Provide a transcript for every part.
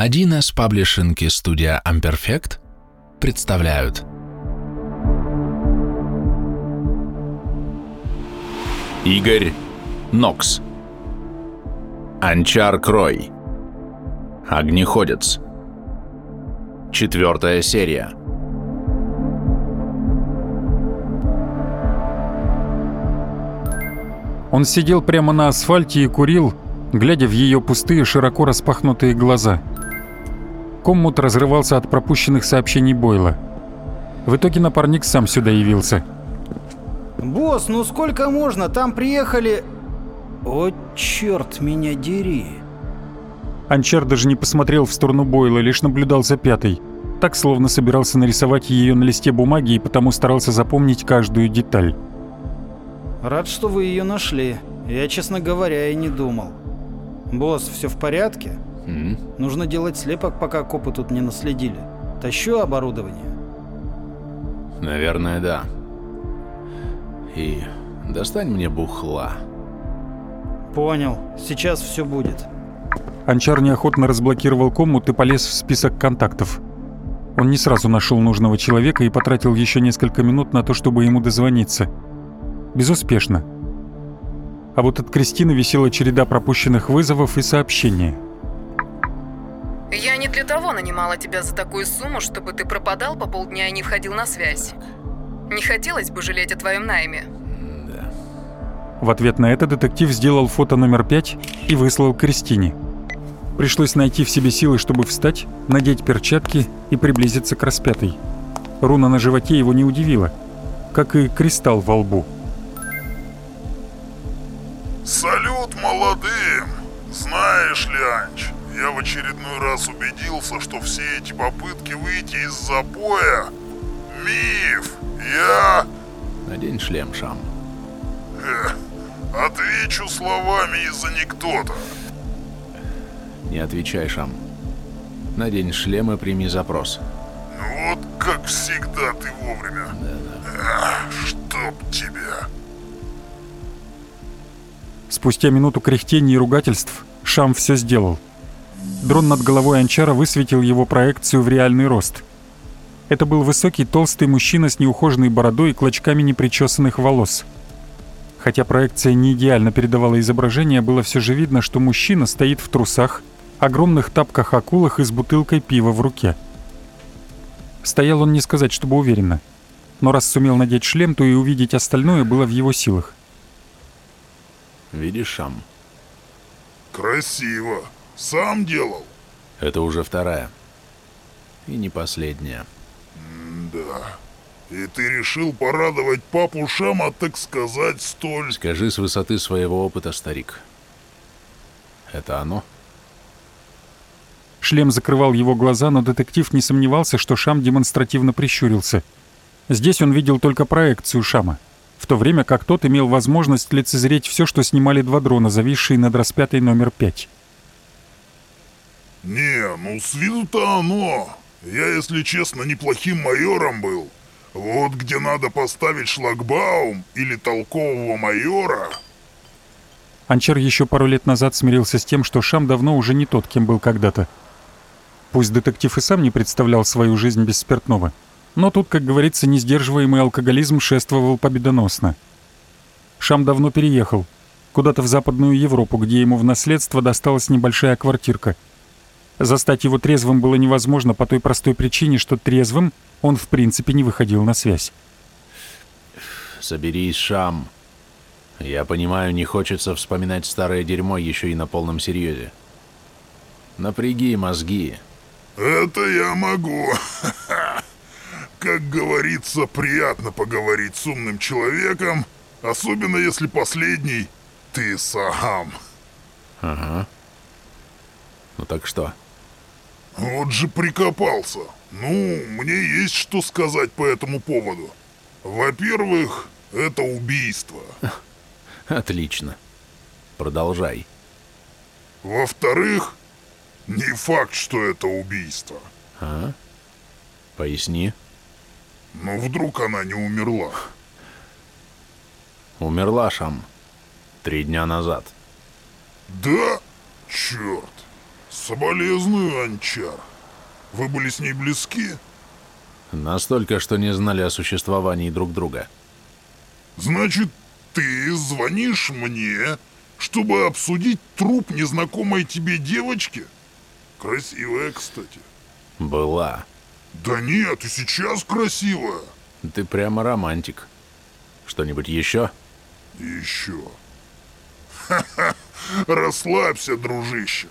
1С паблишинг студия Amperfect представляют. Игорь Нокс. Анчар Крой. Огнеходец. Четвертая серия. Он сидел прямо на асфальте и курил, глядя в ее пустые, широко распахнутые глаза. Коммут разрывался от пропущенных сообщений Бойла. В итоге напарник сам сюда явился. «Босс, ну сколько можно? Там приехали...» «О, черт меня дери!» Анчар даже не посмотрел в сторону Бойла, лишь наблюдал за пятой. Так, словно собирался нарисовать ее на листе бумаги и потому старался запомнить каждую деталь. Рад, что вы ее нашли. Я, честно говоря, и не думал. Босс, все в порядке? М? Нужно делать слепок, пока копы тут не наследили. Тащу оборудование. Наверное, да. И достань мне бухла. Понял. Сейчас все будет. Анчар неохотно разблокировал коммут и полез в список контактов. Он не сразу нашел нужного человека и потратил еще несколько минут на то, чтобы ему дозвониться. Безуспешно. А вот от Кристины висела череда пропущенных вызовов и сообщений. Я не для того нанимала тебя за такую сумму, чтобы ты пропадал по полдня и не входил на связь. Не хотелось бы жалеть о твоем найме. Да. В ответ на это детектив сделал фото номер пять и выслал Кристине. Пришлось найти в себе силы, чтобы встать, надеть перчатки и приблизиться к распятой. Руна на животе его не удивила, как и кристалл во лбу. Салют молодым! Знаешь ли, Анч, я в очередной раз убедился, что все эти попытки выйти из запоя — миф. Я Надень шлем, Шам. э, отвечу словами из анекдота. Не отвечай, Шам. Надень шлем и прими запрос. Ну вот как всегда ты вовремя. Ах, чтоб тебя. Спустя минуту кряхтений и ругательств Шам все сделал. Дрон над головой Анчара высветил его проекцию в реальный рост. Это был высокий, толстый мужчина с неухоженной бородой и клочками непричесанных волос. Хотя проекция не идеально передавала изображение, было все же видно, что мужчина стоит в трусах, огромных тапках-акулах и с бутылкой пива в руке. Стоял он не сказать, чтобы уверенно. Но раз сумел надеть шлем, то и увидеть остальное было в его силах. Видишь, Шам? Красиво. Сам делал? Это уже вторая. И не последняя. Да. И ты решил порадовать папу Шама, так сказать, столь... Скажи с высоты своего опыта, старик. Это оно? Шлем закрывал его глаза, но детектив не сомневался, что Шам демонстративно прищурился. Здесь он видел только проекцию Шама, в то время как тот имел возможность лицезреть все, что снимали два дрона, зависшие над распятой номер пять. Не, ну с виду-то оно. Я, если честно, неплохим майором был. Вот где надо поставить шлагбаум или толкового майора... Анчар еще пару лет назад смирился с тем, что Шам давно уже не тот, кем был когда-то. Пусть детектив и сам не представлял свою жизнь без спиртного, но тут, как говорится, несдерживаемый алкоголизм шествовал победоносно. Шам давно переехал, куда-то в Западную Европу, где ему в наследство досталась небольшая квартирка. Застать его трезвым было невозможно по той простой причине, что трезвым он в принципе не выходил на связь. Соберись, Шам. Я понимаю, не хочется вспоминать старое дерьмо еще и на полном серьезе. Напряги мозги. Это я могу. Как говорится, приятно поговорить с умным человеком, особенно если последний ты сам. Ага. Ну так что? Вот же прикопался. Ну, мне есть что сказать по этому поводу. Во-первых, это убийство. Отлично. Продолжай. Во-вторых, не факт, что это убийство. А? Поясни. Но вдруг она не умерла. Умерла Шам. Три дня назад. Да? Черт. Соболезную, Анчар. Вы были с ней близки? Настолько, что не знали о существовании друг друга. Значит, ты звонишь мне, чтобы обсудить труп незнакомой тебе девочки? Красивая, кстати. Была. Да нет, и сейчас красивая. Ты прямо романтик. Что-нибудь еще? Еще. Ха-ха, расслабься, дружище.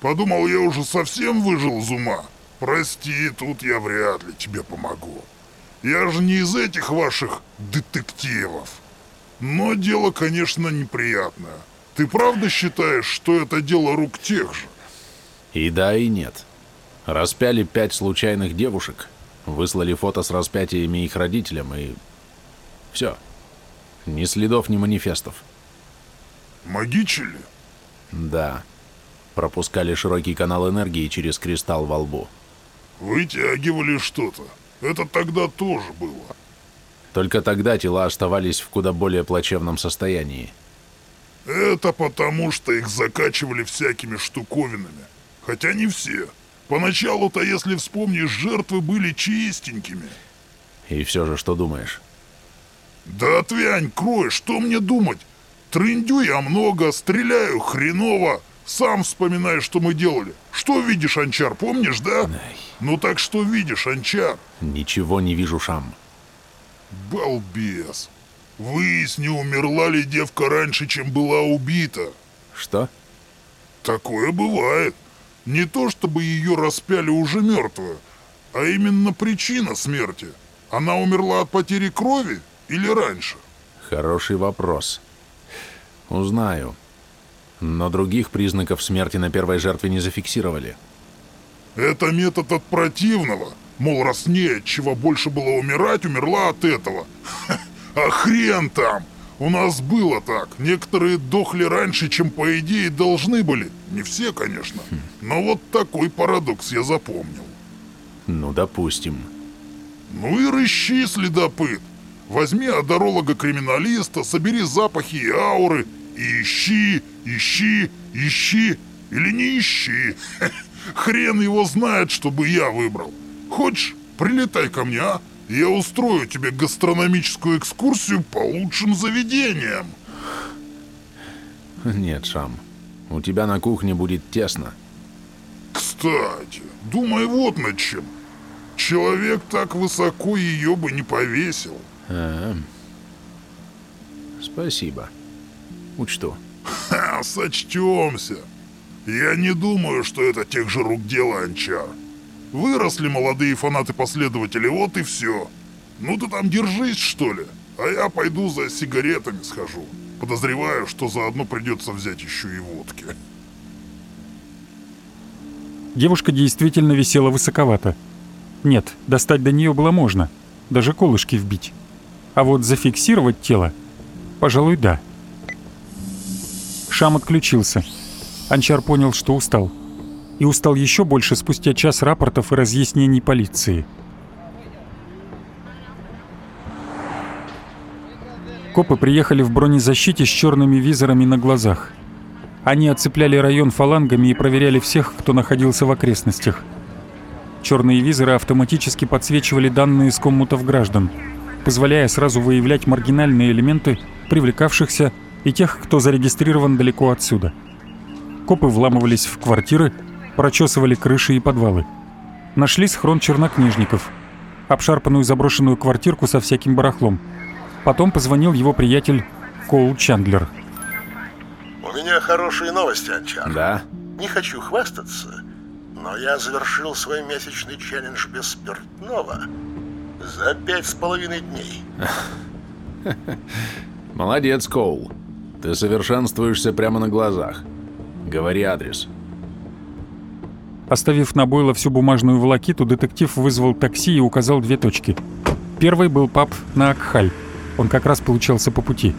Подумал, я уже совсем выжил из ума. Прости, тут я вряд ли тебе помогу. Я же не из этих ваших детективов. Но дело, конечно, неприятное. Ты правда считаешь, что это дело рук тех же? И да, и нет. Распяли пять случайных девушек, выслали фото с распятиями их родителям и... Все. Ни следов, ни манифестов. Магичили? Да. Пропускали широкий канал энергии через кристалл во лбу. Вытягивали что-то. Это тогда тоже было. Только тогда тела оставались в куда более плачевном состоянии. Это потому, что их закачивали всякими штуковинами. Хотя не все. Поначалу-то, если вспомнишь, жертвы были чистенькими. И все же, что думаешь? Да отвянь, крой, что мне думать? Трындю я много, стреляю хреново. Сам вспоминай, что мы делали. Что видишь, Анчар, помнишь, да? Ай. Ну так что видишь, Анчар? Ничего не вижу, Шам. Балбес. Выясни, умерла ли девка раньше, чем была убита. Что? Такое бывает. Не то чтобы ее распяли уже мертвую, а именно причина смерти. Она умерла от потери крови или раньше? Хороший вопрос. Узнаю. Но других признаков смерти на первой жертве не зафиксировали. Это метод от противного. Мол, раз не от чего больше было умирать, умерла от этого. А хрен там! У нас было так. Некоторые дохли раньше, чем по идее должны были. Не все, конечно. Но вот такой парадокс я запомнил. Ну, допустим. Ну и рыщи, следопыт. Возьми одоролога-криминалиста, собери запахи и ауры и ищи, ищи, ищи или не ищи. Хрен его знает, чтобы я выбрал. Хочешь, прилетай ко мне, а? Я устрою тебе гастрономическую экскурсию по лучшим заведениям. Нет, Шам. У тебя на кухне будет тесно. Кстати, думай вот над чем. Человек так высоко ее бы не повесил. А, Спасибо. Учту. Ха, сочтемся. Я не думаю, что это тех же рук дело, Анчар. Выросли молодые фанаты-последователи, вот и все. Ну ты там держись, что ли. А я пойду за сигаретами схожу. Подозреваю, что заодно придется взять еще и водки. Девушка действительно висела высоковато. Нет, достать до нее было можно, даже колышки вбить. А вот зафиксировать тело, пожалуй, да. Шам отключился. Анчар понял, что устал. И устал еще больше спустя час рапортов и разъяснений полиции. Копы приехали в бронезащите с черными визорами на глазах. Они оцепляли район фалангами и проверяли всех, кто находился в окрестностях. Черные визоры автоматически подсвечивали данные с коммутов граждан, позволяя сразу выявлять маргинальные элементы, привлекавшихся, и тех, кто зарегистрирован далеко отсюда. Копы вламывались в квартиры, прочесывали крыши и подвалы. Нашли схрон чернокнижников, обшарпанную заброшенную квартирку со всяким барахлом. Потом позвонил его приятель Коул Чандлер. У меня хорошие новости, Анчар. Да? Не хочу хвастаться, но я завершил свой месячный челлендж без спиртного за пять с половиной дней. Молодец, Коул. Ты совершенствуешься прямо на глазах. Говори адрес. Оставив на Бойла всю бумажную волокиту, детектив вызвал такси и указал две точки. Первый был паб на Акхаль. Он как раз получался по пути.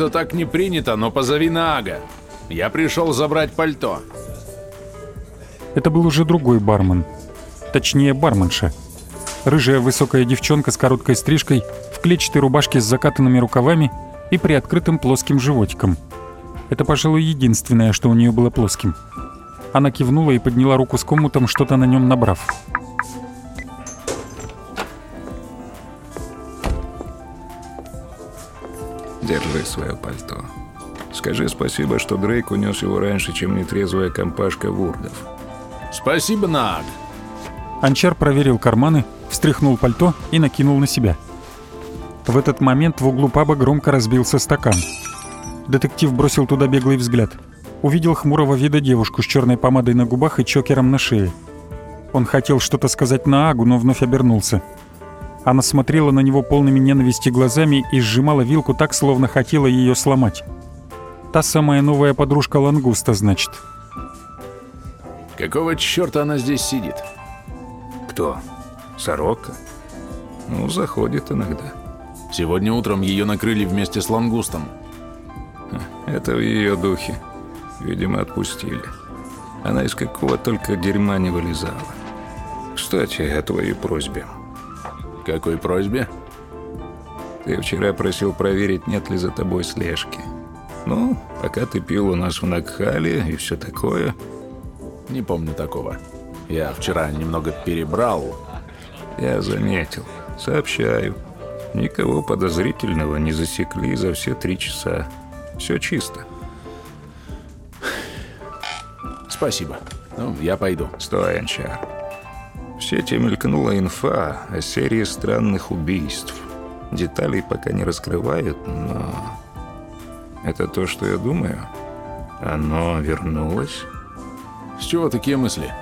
Что так не принято, но позови Наага. Я пришел забрать пальто. Это был уже другой бармен. Точнее, барменша. Рыжая высокая девчонка с короткой стрижкой, в клетчатой рубашке с закатанными рукавами и приоткрытым плоским животиком. Это, пожалуй, единственное, что у нее было плоским. Она кивнула и подняла руку с коммутом, что-то на нем набрав. Держи свое пальто. Скажи спасибо, что Дрейк унес его раньше, чем нетрезвая компашка вурдов. Спасибо, Нааг. Анчар проверил карманы, встряхнул пальто и накинул на себя. В этот момент в углу паба громко разбился стакан. Детектив бросил туда беглый взгляд. Увидел хмурого вида девушку с черной помадой на губах и чокером на шее. Он хотел что-то сказать на Агу, но вновь обернулся. Она смотрела на него полными ненависти глазами и сжимала вилку так, словно хотела ее сломать. Та самая новая подружка Лангуста, значит. Какого черта она здесь сидит? Кто? Сорока? Ну, заходит иногда. Сегодня утром ее накрыли вместе с лангустом. Это в ее духе. Видимо, отпустили. Она из какого только дерьма не вылезала. Кстати, о твоей просьбе. Какой просьбе? Ты вчера просил проверить, нет ли за тобой слежки. Ну, пока ты пил у нас в Накхале и все такое. Не помню такого. Я вчера немного перебрал. Я заметил. Сообщаю. Никого подозрительного не засекли за все три часа. Все чисто. Спасибо. Ну, я пойду. Стой, Анчар. Сети мелькнула инфа о серии странных убийств. Деталей пока не раскрывают, но... Это то, что я думаю? Оно вернулось? С чего такие мысли?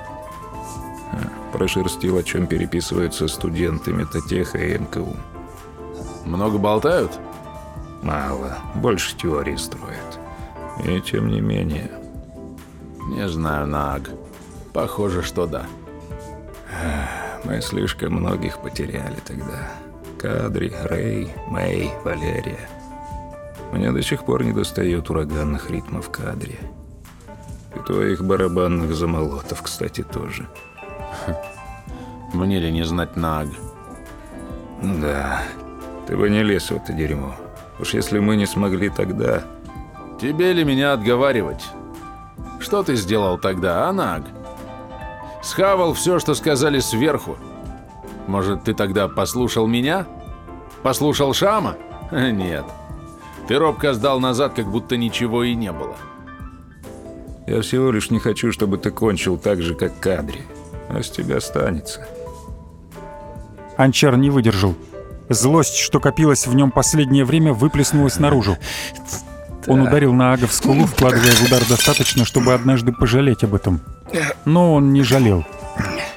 Прошерстил, о чем переписываются студенты Метатеха и МКУ. Много болтают? Мало. Больше теории строят. И тем не менее... Не знаю, Наг. Похоже, что да. Мы слишком многих потеряли тогда. Кадри, Рэй, Мэй, Валерия. Мне до сих пор не достает ураганных ритмов кадре. И твоих барабанных замолотов, кстати, тоже. Мне ли не знать Наг? Да, ты бы не лез в это дерьмо. Уж если мы не смогли тогда... Тебе ли меня отговаривать? Что ты сделал тогда, а, Наг? Схавал все, что сказали сверху. Может, ты тогда послушал меня? Послушал Шама? Нет. Ты робко сдал назад, как будто ничего и не было. Я всего лишь не хочу, чтобы ты кончил так же, как Кадри. А с тебя останется. Анчар не выдержал. Злость, что копилась в нем последнее время, выплеснулась наружу. Он ударил на Ага в скулу, вкладывая в удар достаточно, чтобы однажды пожалеть об этом. Но он не жалел.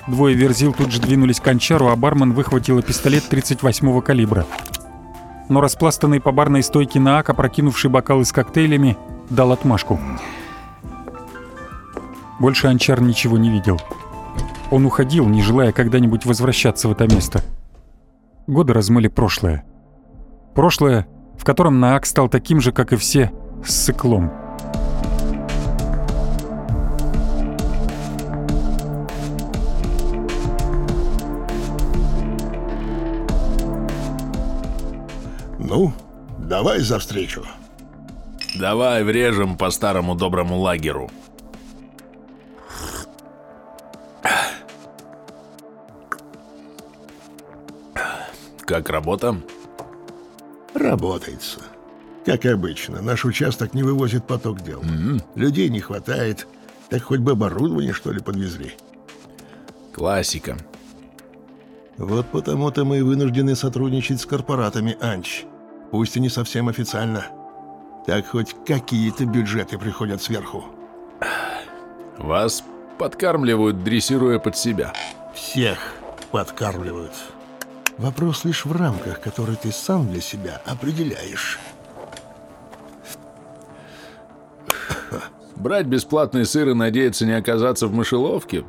Двое верзил тут же двинулись к Анчару, а бармен выхватил пистолет 38-го калибра. Но распластанный по барной стойке Наак, опрокинувший бокалы с коктейлями, дал отмашку. Больше Анчар ничего не видел. Он уходил, не желая когда-нибудь возвращаться в это место. Годы размыли прошлое. Прошлое, в котором Наак стал таким же, как и все, с циклом. Ну, давай за встречу. Давай врежем по старому доброму лагеру. Как работа? Работается. Как обычно, наш участок не вывозит поток дел. Людей не хватает. Так хоть бы оборудование, что ли, подвезли. Классика. Вот потому-то мы и вынуждены сотрудничать с корпоратами, Анч. Пусть и не совсем официально. Так хоть какие-то бюджеты приходят сверху. Вас подкармливают, дрессируя под себя. Всех подкармливают. Вопрос лишь в рамках, которые ты сам для себя определяешь. Брать бесплатный сыр и надеяться не оказаться в мышеловке?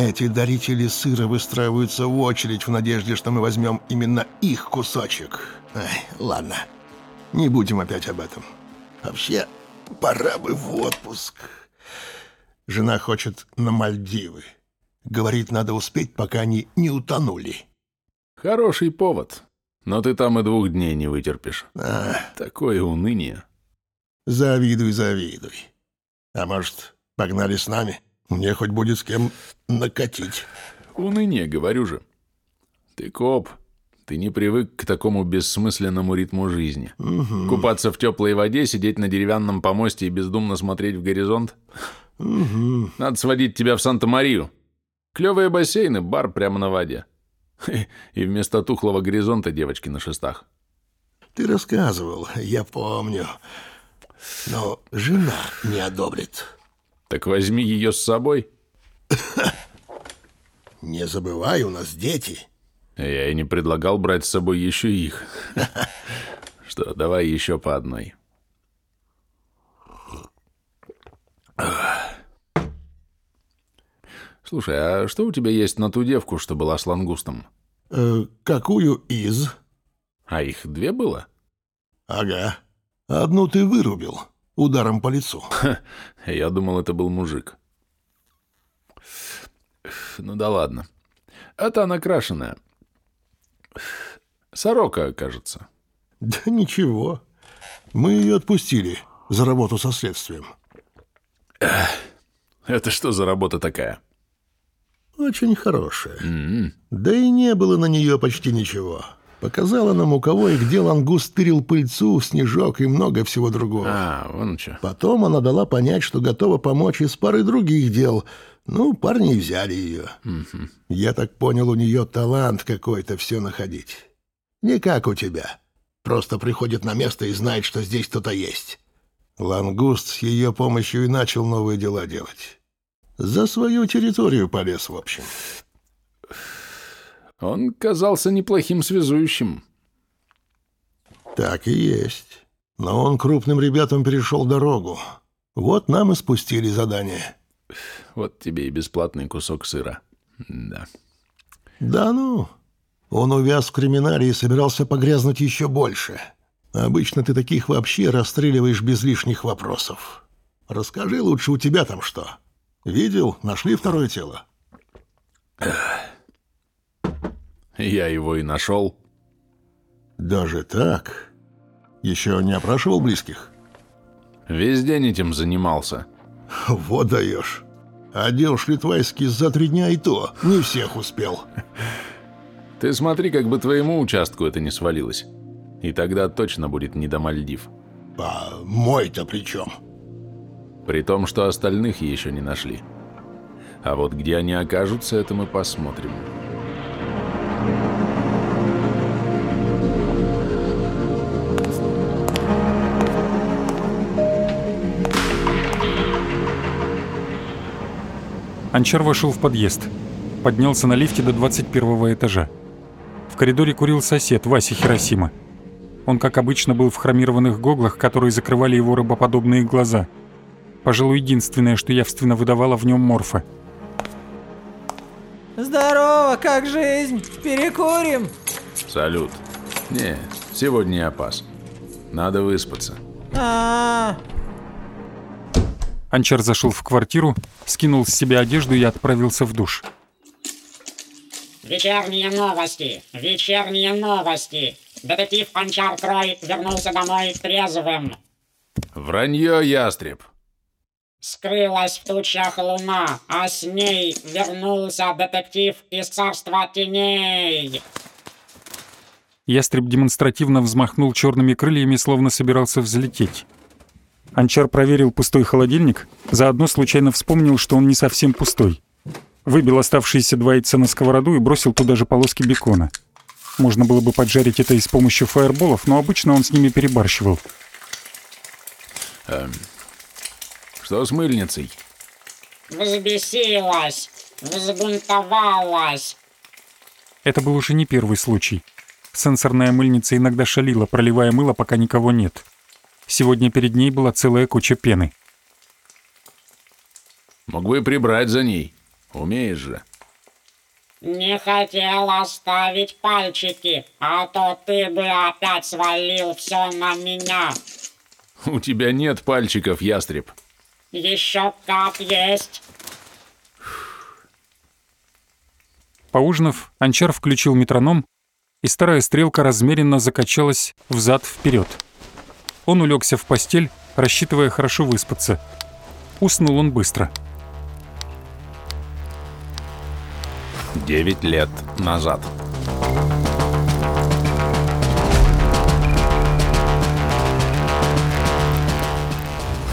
Эти дарители сыра выстраиваются в очередь в надежде, что мы возьмем именно их кусочек. Ай, ладно. Не будем опять об этом. Вообще, пора бы в отпуск. Жена хочет на Мальдивы. Говорит, надо успеть, пока они не утонули. Хороший повод. Но ты там и двух дней не вытерпишь. А, Такое уныние. завидуй, завидуй. А может, погнали с нами? Мне хоть будет с кем накатить. Уныние, говорю же. Ты коп. Ты не привык к такому бессмысленному ритму жизни. Купаться в теплой воде, сидеть на деревянном помосте и бездумно смотреть в горизонт. Надо сводить тебя в Санта-Марию. Клевые бассейны, бар прямо на воде. И вместо тухлого горизонта девочки на шестах. Ты рассказывал, я помню. Но жена не одобрит. Так возьми ее с собой. Не забывай, у нас дети. Я и не предлагал брать с собой еще их. Что, давай еще по одной. Слушай, а что у тебя есть на ту девку, что была с лангустом? Э, какую из? А их две было? Ага. Одну ты вырубил ударом по лицу. Я думал, это был мужик. Ну да ладно. А та накрашенная. Сорока, кажется. Да ничего. Мы ее отпустили за работу со следствием. Это что за работа такая? Очень хорошая. Да и не было на нее почти ничего. Показала нам, у кого и где лангуст тырил пыльцу, снежок и много всего другого. А, вон что. Потом она дала понять, что готова помочь из пары других дел. Ну, парни взяли ее. Я так понял, у нее талант какой-то все находить. Не как у тебя. Просто приходит на место и знает, что здесь кто-то есть. Лангуст с ее помощью и начал новые дела делать. За свою территорию полез, в общем. Он казался неплохим связующим. Так и есть. Но он крупным ребятам перешел дорогу. Вот нам и спустили задание. Вот тебе и бесплатный кусок сыра. Да. Да ну. Он увяз в криминале и собирался погрязнуть еще больше. Обычно ты таких вообще расстреливаешь без лишних вопросов. Расскажи лучше, у тебя там что? Видел? Нашли второе тело? Я его и нашел. Даже так? Еще не опрашивал близких? Весь день этим занимался. Вот даешь. Одел шлитвайский за три дня и то. Не всех успел. Ты смотри, как бы твоему участку это не свалилось. И тогда точно будет не до Мальдив. А мой-то при чем? При том, что остальных еще не нашли. А вот где они окажутся, это мы посмотрим. Анчар вошел в подъезд. Поднялся на лифте до 21 этажа. В коридоре курил сосед, Вася Хиросима. Он, как обычно, был в хромированных гоглах, которые закрывали его рыбоподобные глаза. Пожалуй, единственное, что явственно выдавало в нем морфа. Здорово, как жизнь? Перекурим? Салют. Не, сегодня я пас. Надо выспаться. А, Анчар зашел в квартиру, скинул с себя одежду и отправился в душ. Вечерние новости! Вечерние новости! Детектив Анчар Крой вернулся домой трезвым. Вранье, ястреб. Скрылась в тучах луна, а с ней вернулся детектив из царства теней. Ястреб демонстративно взмахнул черными крыльями, словно собирался взлететь. Анчар проверил пустой холодильник, заодно случайно вспомнил, что он не совсем пустой. Выбил оставшиеся два яйца на сковороду и бросил туда же полоски бекона. Можно было бы поджарить это и с помощью фаерболов, но обычно он с ними перебарщивал. Эм, что с мыльницей? Взбесилась, взбунтовалась. Это был уже не первый случай. Сенсорная мыльница иногда шалила, проливая мыло, пока никого нет. Сегодня перед ней была целая куча пены. Мог бы и прибрать за ней. Умеешь же. Не хотел оставить пальчики, а то ты бы опять свалил все на меня. У тебя нет пальчиков, ястреб. Еще как есть. Поужинав, Анчар включил метроном, и старая стрелка размеренно закачалась взад-вперед. Он улегся в постель, рассчитывая хорошо выспаться. Уснул он быстро. Девять лет назад.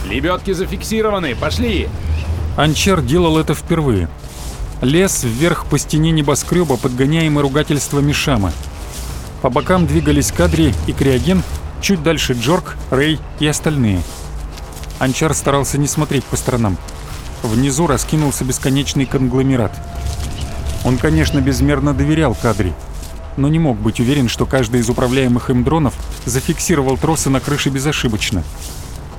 Лебедки зафиксированы, пошли! Анчар делал это впервые. Лес вверх по стене небоскреба, подгоняемый ругательствами Шама. По бокам двигались Кадри и Криоген, чуть дальше Джорк, Рэй и остальные. Анчар старался не смотреть по сторонам. Внизу раскинулся бесконечный конгломерат. Он, конечно, безмерно доверял Кадри, но не мог быть уверен, что каждый из управляемых им дронов зафиксировал тросы на крыше безошибочно.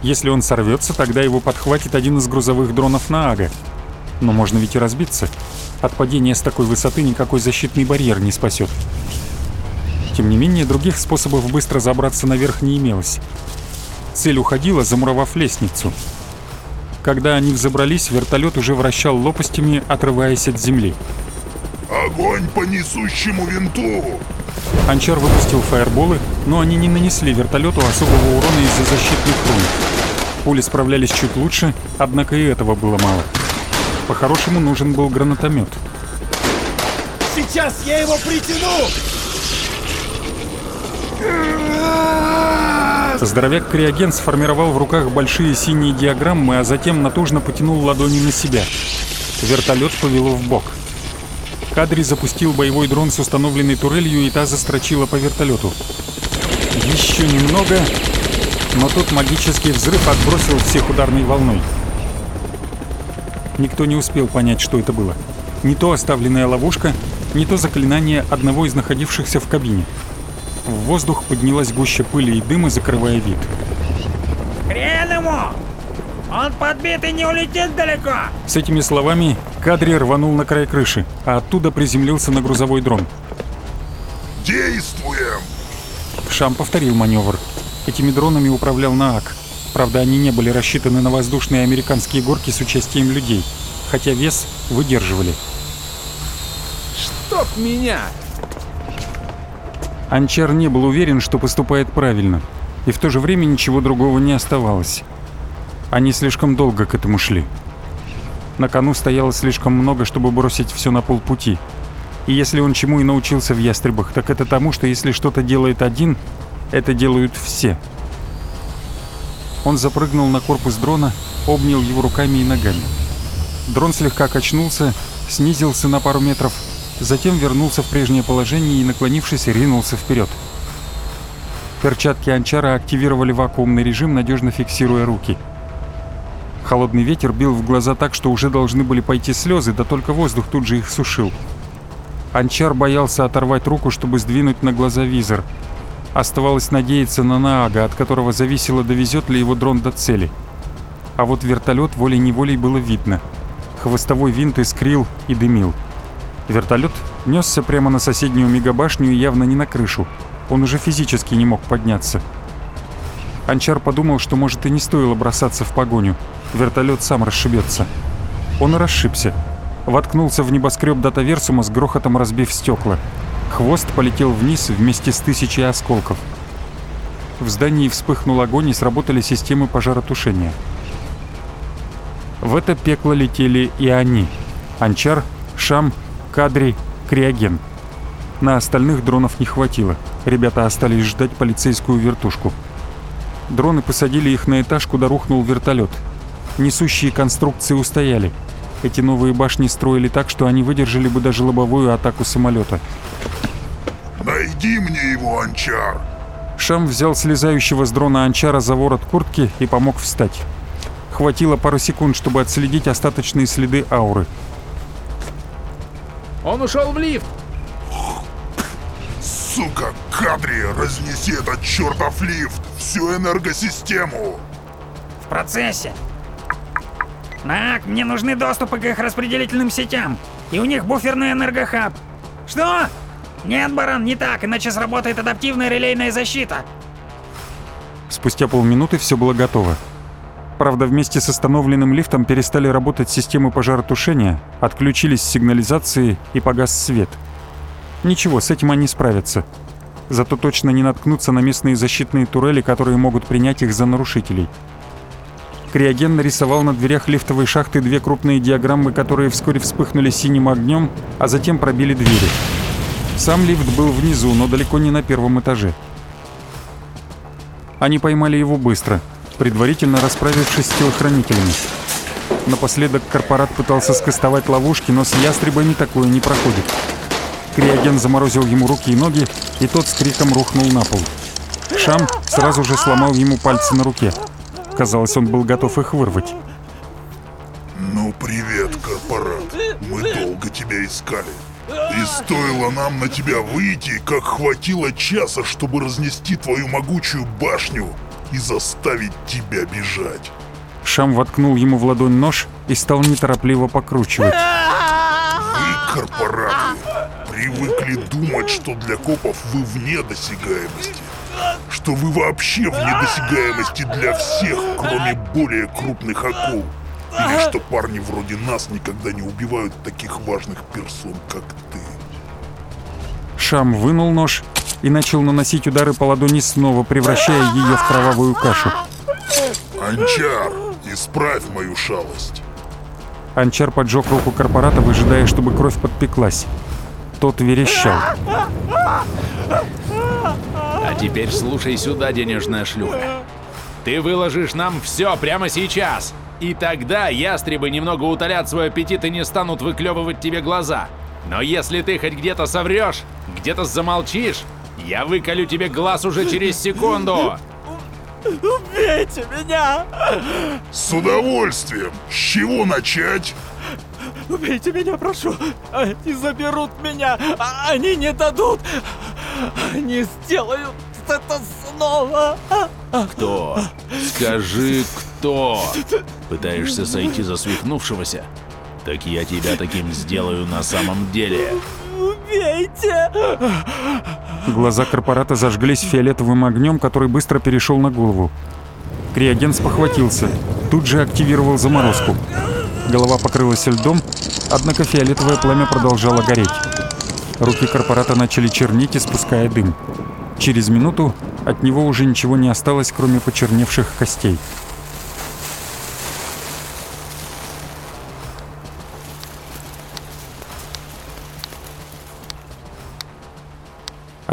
Если он сорвется, тогда его подхватит один из грузовых дронов на Ага. Но можно ведь и разбиться. От падения с такой высоты никакой защитный барьер не спасет. Тем не менее, других способов быстро забраться наверх не имелось. Цель уходила, замуровав лестницу. Когда они взобрались, вертолет уже вращал лопастями, отрываясь от земли. Огонь по несущему винту! Анчар выпустил фаерболы, но они не нанесли вертолету особого урона из-за защитных рун. Пули справлялись чуть лучше, однако и этого было мало. По-хорошему нужен был гранатомет. Сейчас я его притяну! Здоровяк Криоген сформировал в руках большие синие диаграммы, а затем натужно потянул ладони на себя. Вертолет повело в бок. Кадри запустил боевой дрон с установленной турелью, и та застрочила по вертолету. Еще немного, но тут магический взрыв отбросил всех ударной волной. Никто не успел понять, что это было. Не то оставленная ловушка, не то заклинание одного из находившихся в кабине. В воздух поднялась гуща пыли и дыма, закрывая вид. Хрен ему! Он подбит и не улетит далеко! С этими словами Кадри рванул на край крыши, а оттуда приземлился на грузовой дрон. Действуем! Шам повторил маневр. Этими дронами управлял Наак. Правда, они не были рассчитаны на воздушные американские горки с участием людей, хотя вес выдерживали. Чтоб меня! Анчар не был уверен, что поступает правильно, и в то же время ничего другого не оставалось. Они слишком долго к этому шли. На кону стояло слишком много, чтобы бросить все на полпути. И если он чему и научился в ястребах, так это тому, что если что-то делает один, это делают все. Он запрыгнул на корпус дрона, обнял его руками и ногами. Дрон слегка качнулся, снизился на пару метров, затем вернулся в прежнее положение и, наклонившись, ринулся вперед. Перчатки Анчара активировали вакуумный режим, надежно фиксируя руки. Холодный ветер бил в глаза так, что уже должны были пойти слезы, да только воздух тут же их сушил. Анчар боялся оторвать руку, чтобы сдвинуть на глаза визор. Оставалось надеяться на Наага, от которого зависело, довезет ли его дрон до цели. А вот вертолет волей-неволей было видно. Хвостовой винт искрил и дымил. Вертолет несся прямо на соседнюю мегабашню и явно не на крышу. Он уже физически не мог подняться. Анчар подумал, что может и не стоило бросаться в погоню. Вертолет сам расшибется. Он расшибся. Воткнулся в небоскреб датаверсума с грохотом разбив стекла. Хвост полетел вниз вместе с тысячей осколков. В здании вспыхнул огонь и сработали системы пожаротушения. В это пекло летели и они. Анчар, Шам, Кадри, Криоген. На остальных дронов не хватило. Ребята остались ждать полицейскую вертушку. Дроны посадили их на этаж, куда рухнул вертолет. Несущие конструкции устояли. Эти новые башни строили так, что они выдержали бы даже лобовую атаку самолета. Найди мне его, Анчар! Шам взял слезающего с дрона Анчара за ворот куртки и помог встать. Хватило пару секунд, чтобы отследить остаточные следы ауры. Он ушел в лифт! Сука, Кадри, разнеси этот чертов лифт! Всю энергосистему! В процессе. Так, мне нужны доступы к их распределительным сетям. и у них буферный энергохаб. Что? Нет, баран, не так, иначе сработает адаптивная релейная защита. Спустя полминуты все было готово. Правда, вместе с остановленным лифтом перестали работать системы пожаротушения, отключились сигнализации и погас свет. Ничего, с этим они справятся. Зато точно не наткнутся на местные защитные турели, которые могут принять их за нарушителей. Криоген нарисовал на дверях лифтовой шахты две крупные диаграммы, которые вскоре вспыхнули синим огнем, а затем пробили двери. Сам лифт был внизу, но далеко не на первом этаже. Они поймали его быстро, предварительно расправившись с телохранителями. Напоследок корпорат пытался скостовать ловушки, но с ястребами такое не проходит. Криоген заморозил ему руки и ноги, и тот с криком рухнул на пол. Шам сразу же сломал ему пальцы на руке. Казалось, он был готов их вырвать. Ну, привет, корпорат. Мы долго тебя искали. И стоило нам на тебя выйти, как хватило часа, чтобы разнести твою могучую башню и заставить тебя бежать. Шам воткнул ему в ладонь нож и стал неторопливо покручивать. Вы, корпораты, привыкли думать, что для копов вы вне досягаемости. Что вы вообще вне досягаемости для всех, кроме более крупных акул. Или что парни вроде нас никогда не убивают таких важных персон, как ты. Шам вынул нож и начал наносить удары по ладони снова, превращая ее в кровавую кашу. Анчар, исправь мою шалость. Анчар поджег руку корпората, выжидая, чтобы кровь подпеклась. Тот верещал. А теперь слушай сюда, денежная шлюха. Ты выложишь нам все прямо сейчас. И тогда ястребы немного утолят свой аппетит и не станут выклевывать тебе глаза. Но если ты хоть где-то соврешь, где-то замолчишь, я выколю тебе глаз уже через секунду. Убейте меня! С удовольствием! С чего начать? Убейте меня, прошу! Они заберут меня! Они не дадут! Они сделают это снова! Кто? Скажи, кто? Пытаешься сойти за свихнувшегося? Так я тебя таким сделаю на самом деле. Убейте! Глаза корпората зажглись фиолетовым огнем, который быстро перешел на голову. Криоген спохватился, тут же активировал заморозку. Голова покрылась льдом, однако фиолетовое пламя продолжало гореть. Руки корпората начали чернить, испуская дым. Через минуту от него уже ничего не осталось, кроме почерневших костей.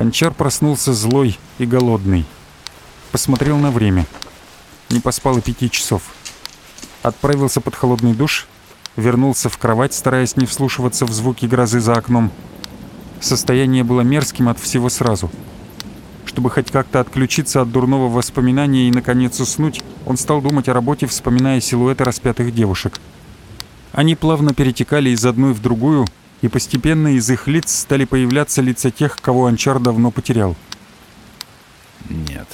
Анчар проснулся злой и голодный. Посмотрел на время. Не поспал и пяти часов. Отправился под холодный душ, вернулся в кровать, стараясь не вслушиваться в звуки грозы за окном. Состояние было мерзким от всего сразу. Чтобы хоть как-то отключиться от дурного воспоминания и, наконец, уснуть, он стал думать о работе, вспоминая силуэты распятых девушек. Они плавно перетекали из одной в другую, и постепенно из их лиц стали появляться лица тех, кого Анчар давно потерял. Нет.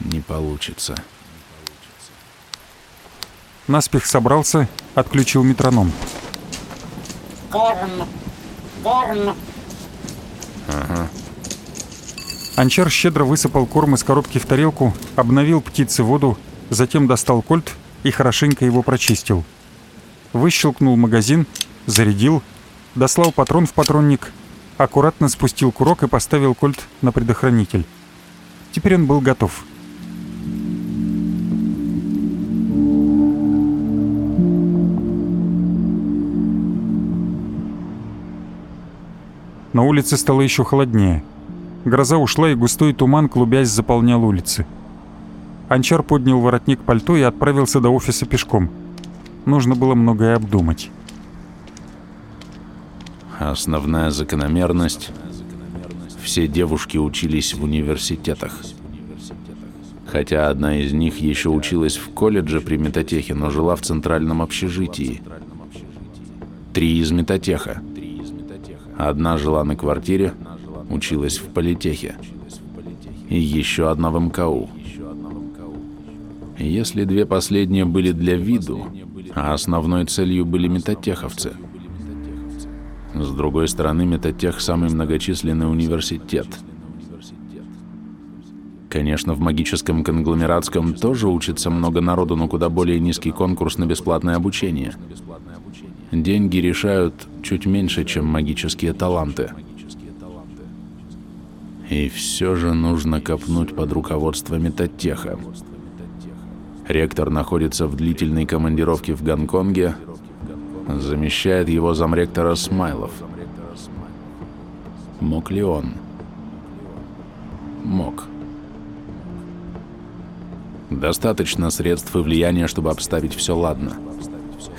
Не получится. Наспех собрался, отключил метроном. Корм. Корм. Ага. Анчар щедро высыпал корм из коробки в тарелку, обновил птице воду, затем достал кольт и хорошенько его прочистил. Выщелкнул магазин, зарядил, дослал патрон в патронник, аккуратно спустил курок и поставил кольт на предохранитель. Теперь он был готов. На улице стало еще холоднее. Гроза ушла, и густой туман, клубясь, заполнял улицы. Анчар поднял воротник пальто и отправился до офиса пешком. Нужно было многое обдумать. Основная закономерность – все девушки учились в университетах. Хотя одна из них еще училась в колледже при метатехе, но жила в центральном общежитии. Три из метатеха. Одна жила на квартире, училась в политехе. И еще одна в МКУ. Если две последние были для виду, а основной целью были метатеховцы. С другой стороны, метатех – самый многочисленный университет. Конечно, в магическом конгломератском тоже учится много народу, но куда более низкий конкурс на бесплатное обучение. Деньги решают чуть меньше, чем магические таланты. И все же нужно копнуть под руководство метатеха. Ректор находится в длительной командировке в Гонконге, замещает его замректора Смайлов. Мог ли он? Мог. Достаточно средств и влияния, чтобы обставить все ладно.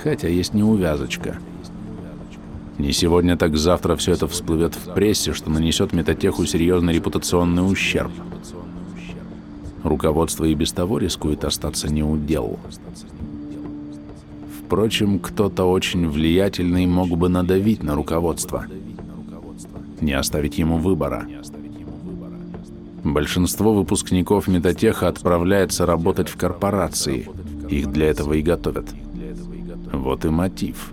Хотя есть неувязочка. Не сегодня, так завтра все это всплывет в прессе, что нанесет метатеху серьезный репутационный ущерб. Руководство и без того рискует остаться неудел. Впрочем, кто-то очень влиятельный мог бы надавить на руководство. Не оставить ему выбора. Большинство выпускников Метатеха отправляется работать в корпорации. Их для этого и готовят. Вот и мотив.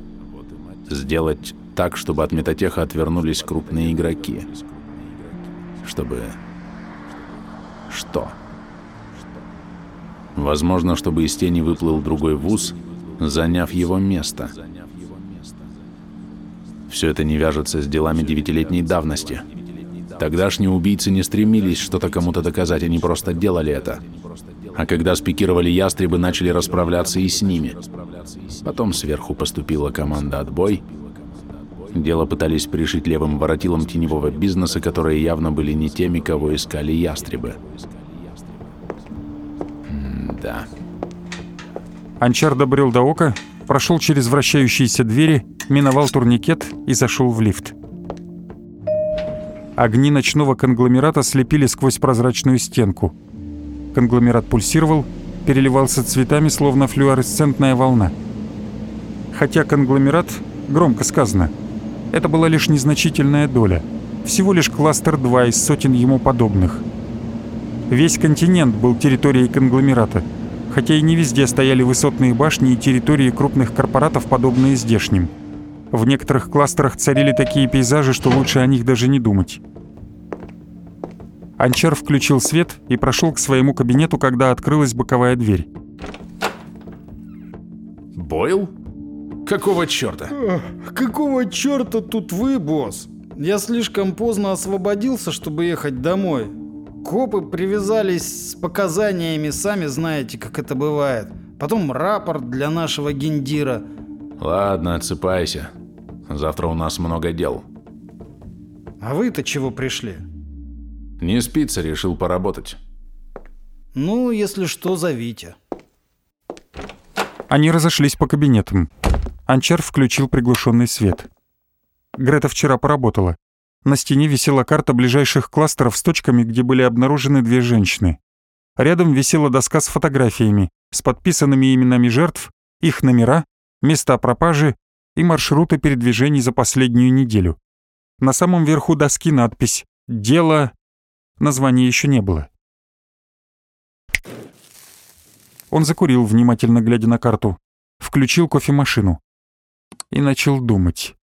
Сделать так, чтобы от Метатеха отвернулись крупные игроки. Чтобы... Что? Возможно, чтобы из тени выплыл другой вуз, заняв его место. Все это не вяжется с делами девятилетней давности. Тогдашние убийцы не стремились что-то кому-то доказать, они просто делали это. А когда спикировали ястребы, начали расправляться и с ними. Потом сверху поступила команда «Отбой». Дело пытались пришить левым воротилам теневого бизнеса, которые явно были не теми, кого искали ястребы. М да. Анчар добрел до ока, прошел через вращающиеся двери, миновал турникет и зашел в лифт. Огни ночного конгломерата слепили сквозь прозрачную стенку. Конгломерат пульсировал, переливался цветами, словно флюоресцентная волна. Хотя конгломерат, громко сказано, это была лишь незначительная доля, всего лишь кластер 2 из сотен ему подобных. Весь континент был территорией конгломерата, хотя и не везде стояли высотные башни и территории крупных корпоратов, подобные здешним. В некоторых кластерах царили такие пейзажи, что лучше о них даже не думать. Анчар включил свет и прошел к своему кабинету, когда открылась боковая дверь. Бойл? Какого черта? Какого черта тут вы, босс? Я слишком поздно освободился, чтобы ехать домой. Копы привязались с показаниями, сами знаете, как это бывает. Потом рапорт для нашего гендира. Ладно, отсыпайся. Завтра у нас много дел. А вы-то чего пришли? Не спится, решил поработать. Ну, если что, зовите. Они разошлись по кабинетам. Анчар включил приглушенный свет. Грета вчера поработала. На стене висела карта ближайших кластеров с точками, где были обнаружены две женщины. Рядом висела доска с фотографиями, с подписанными именами жертв, их номера, места пропажи и маршруты передвижений за последнюю неделю. На самом верху доски надпись «Дело...» Названия еще не было. Он закурил, внимательно глядя на карту, включил кофемашину и начал думать.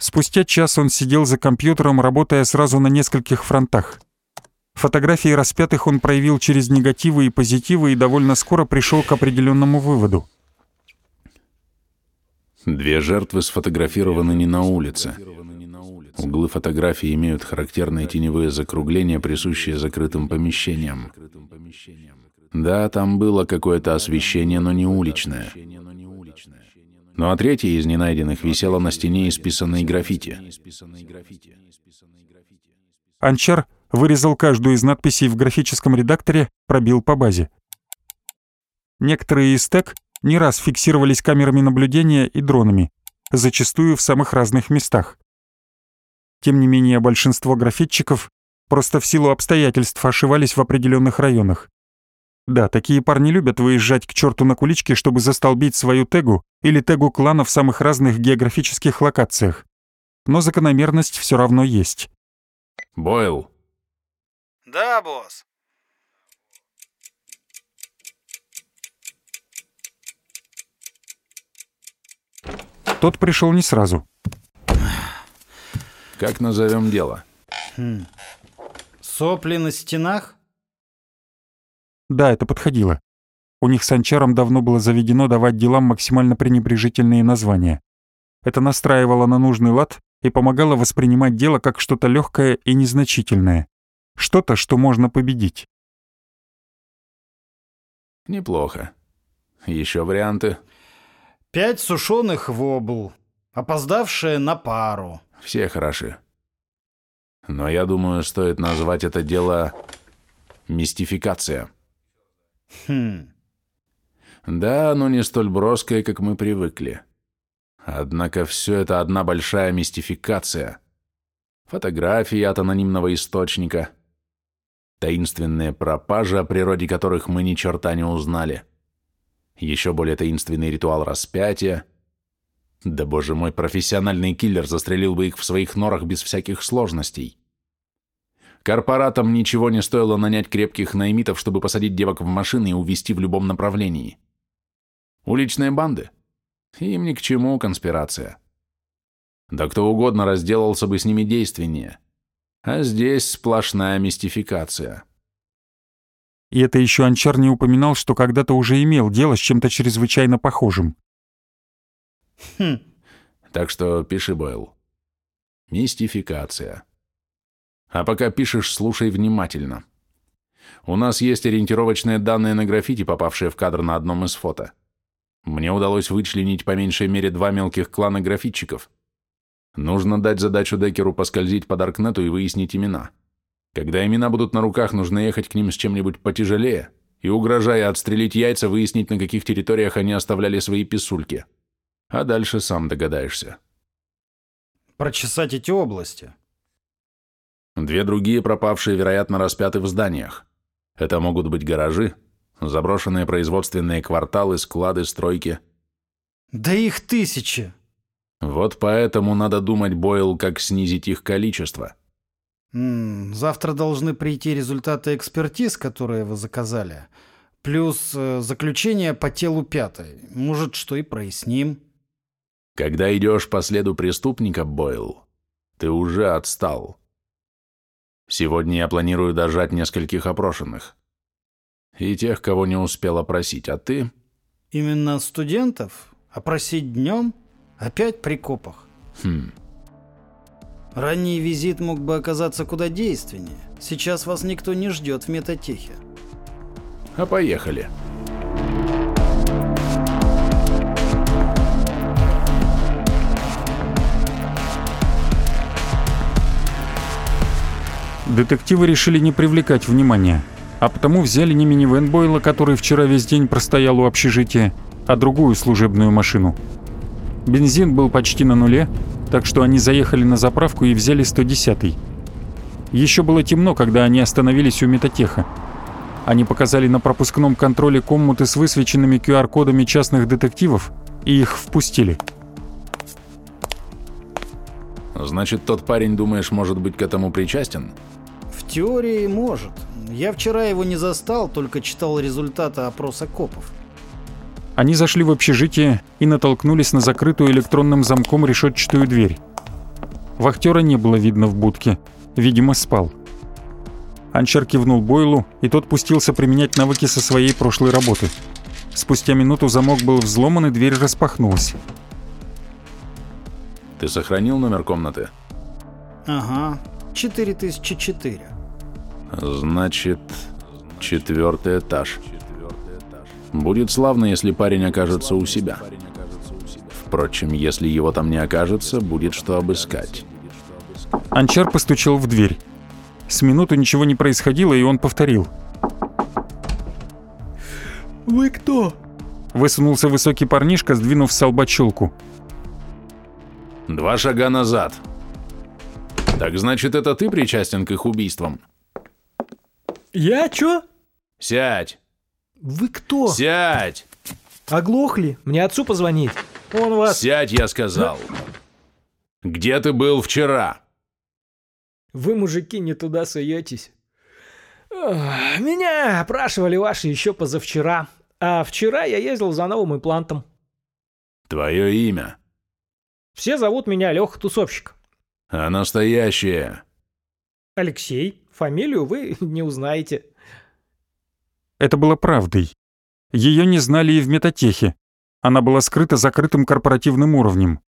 Спустя час он сидел за компьютером, работая сразу на нескольких фронтах. Фотографии распятых он проявил через негативы и позитивы и довольно скоро пришел к определенному выводу. Две жертвы сфотографированы не на улице. Углы фотографии имеют характерные теневые закругления, присущие закрытым помещениям. Да, там было какое-то освещение, но не уличное. Ну а третья из ненайденных висела на стене исписанной граффити. Анчар вырезал каждую из надписей в графическом редакторе, пробил по базе. Некоторые из тег не раз фиксировались камерами наблюдения и дронами, зачастую в самых разных местах. Тем не менее, большинство графитчиков просто в силу обстоятельств ошивались в определенных районах. Да, такие парни любят выезжать к черту на куличке, чтобы застолбить свою тегу или тегу клана в самых разных географических локациях. Но закономерность все равно есть. Бойл. Да, босс. Тот пришел не сразу. Как назовем дело? Хм. Сопли на стенах? Да, это подходило. У них с Анчаром давно было заведено давать делам максимально пренебрежительные названия. Это настраивало на нужный лад и помогало воспринимать дело как что-то легкое и незначительное. Что-то, что можно победить. Неплохо. Еще варианты? Пять сушеных вобл, опоздавшие на пару. Все хороши. Но я думаю, стоит назвать это дело мистификация. Хм. Да, но не столь броское, как мы привыкли. Однако все это одна большая мистификация. Фотографии от анонимного источника, таинственные пропажи, о природе которых мы ни черта не узнали, еще более таинственный ритуал распятия. Да боже мой, профессиональный киллер застрелил бы их в своих норах без всяких сложностей. Корпоратам ничего не стоило нанять крепких наймитов, чтобы посадить девок в машины и увезти в любом направлении. Уличные банды? Им ни к чему конспирация. Да кто угодно разделался бы с ними действеннее. А здесь сплошная мистификация. И это еще Анчар не упоминал, что когда-то уже имел дело с чем-то чрезвычайно похожим. Хм. Так что пиши, Бойл. Мистификация. А пока пишешь, слушай внимательно. У нас есть ориентировочные данные на граффити, попавшие в кадр на одном из фото. Мне удалось вычленить по меньшей мере два мелких клана граффитчиков. Нужно дать задачу Декеру поскользить по Даркнету и выяснить имена. Когда имена будут на руках, нужно ехать к ним с чем-нибудь потяжелее и, угрожая отстрелить яйца, выяснить, на каких территориях они оставляли свои писульки. А дальше сам догадаешься. Прочесать эти области. Две другие пропавшие, вероятно, распяты в зданиях. Это могут быть гаражи, заброшенные производственные кварталы, склады, стройки. Да их тысячи. Вот поэтому надо думать, Бойл, как снизить их количество. М, Завтра должны прийти результаты экспертиз, которые вы заказали. Плюс э, заключение по телу пятой. Может, что и проясним. Когда идешь по следу преступника, Бойл, ты уже отстал. Сегодня я планирую дожать нескольких опрошенных. И тех, кого не успел опросить, а ты? Именно студентов? Опросить днем? Опять при копах? Хм, Ранний визит мог бы оказаться куда действеннее. Сейчас вас никто не ждет в метатехе. а поехали. Детективы решили не привлекать внимания, а потому взяли не минивэн Бойла, который вчера весь день простоял у общежития, а другую служебную машину. Бензин был почти на нуле, так что они заехали на заправку и взяли 110-й. Еще было темно, когда они остановились у метатеха. Они показали на пропускном контроле комнаты с высвеченными QR-кодами частных детективов и их впустили. Значит, тот парень, думаешь, может быть к этому причастен? Теории может. Я вчера его не застал, только читал результаты опроса копов. Они зашли в общежитие и натолкнулись на закрытую электронным замком решетчатую дверь. Вахтера не было видно в будке. Видимо, спал. Анчар кивнул Бойлу, и тот пустился применять навыки со своей прошлой работы. Спустя минуту замок был взломан, и дверь распахнулась. Ты сохранил номер комнаты? Ага, 4004. Значит, четвертый этаж. Будет славно, если парень окажется у себя. Впрочем, если его там не окажется, будет что обыскать. Анчар постучал в дверь. С минуту ничего не происходило, и он повторил. Вы кто? Высунулся высокий парнишка, сдвинув с лба челку. Два шага назад. Так значит, это ты причастен к их убийствам? Я чё? Сядь! Вы кто? Сядь! Оглохли? Мне отцу позвонить. Он вас... Сядь, я сказал. Где ты был вчера? Вы, мужики, не туда суетесь. Меня опрашивали ваши еще позавчера. А вчера я ездил за новым имплантом. Твое имя. Все зовут меня Леха Тусовщик. А настоящее? Алексей. Фамилию вы не узнаете. Это было правдой. Ее не знали и в метатехе. Она была скрыта закрытым корпоративным уровнем.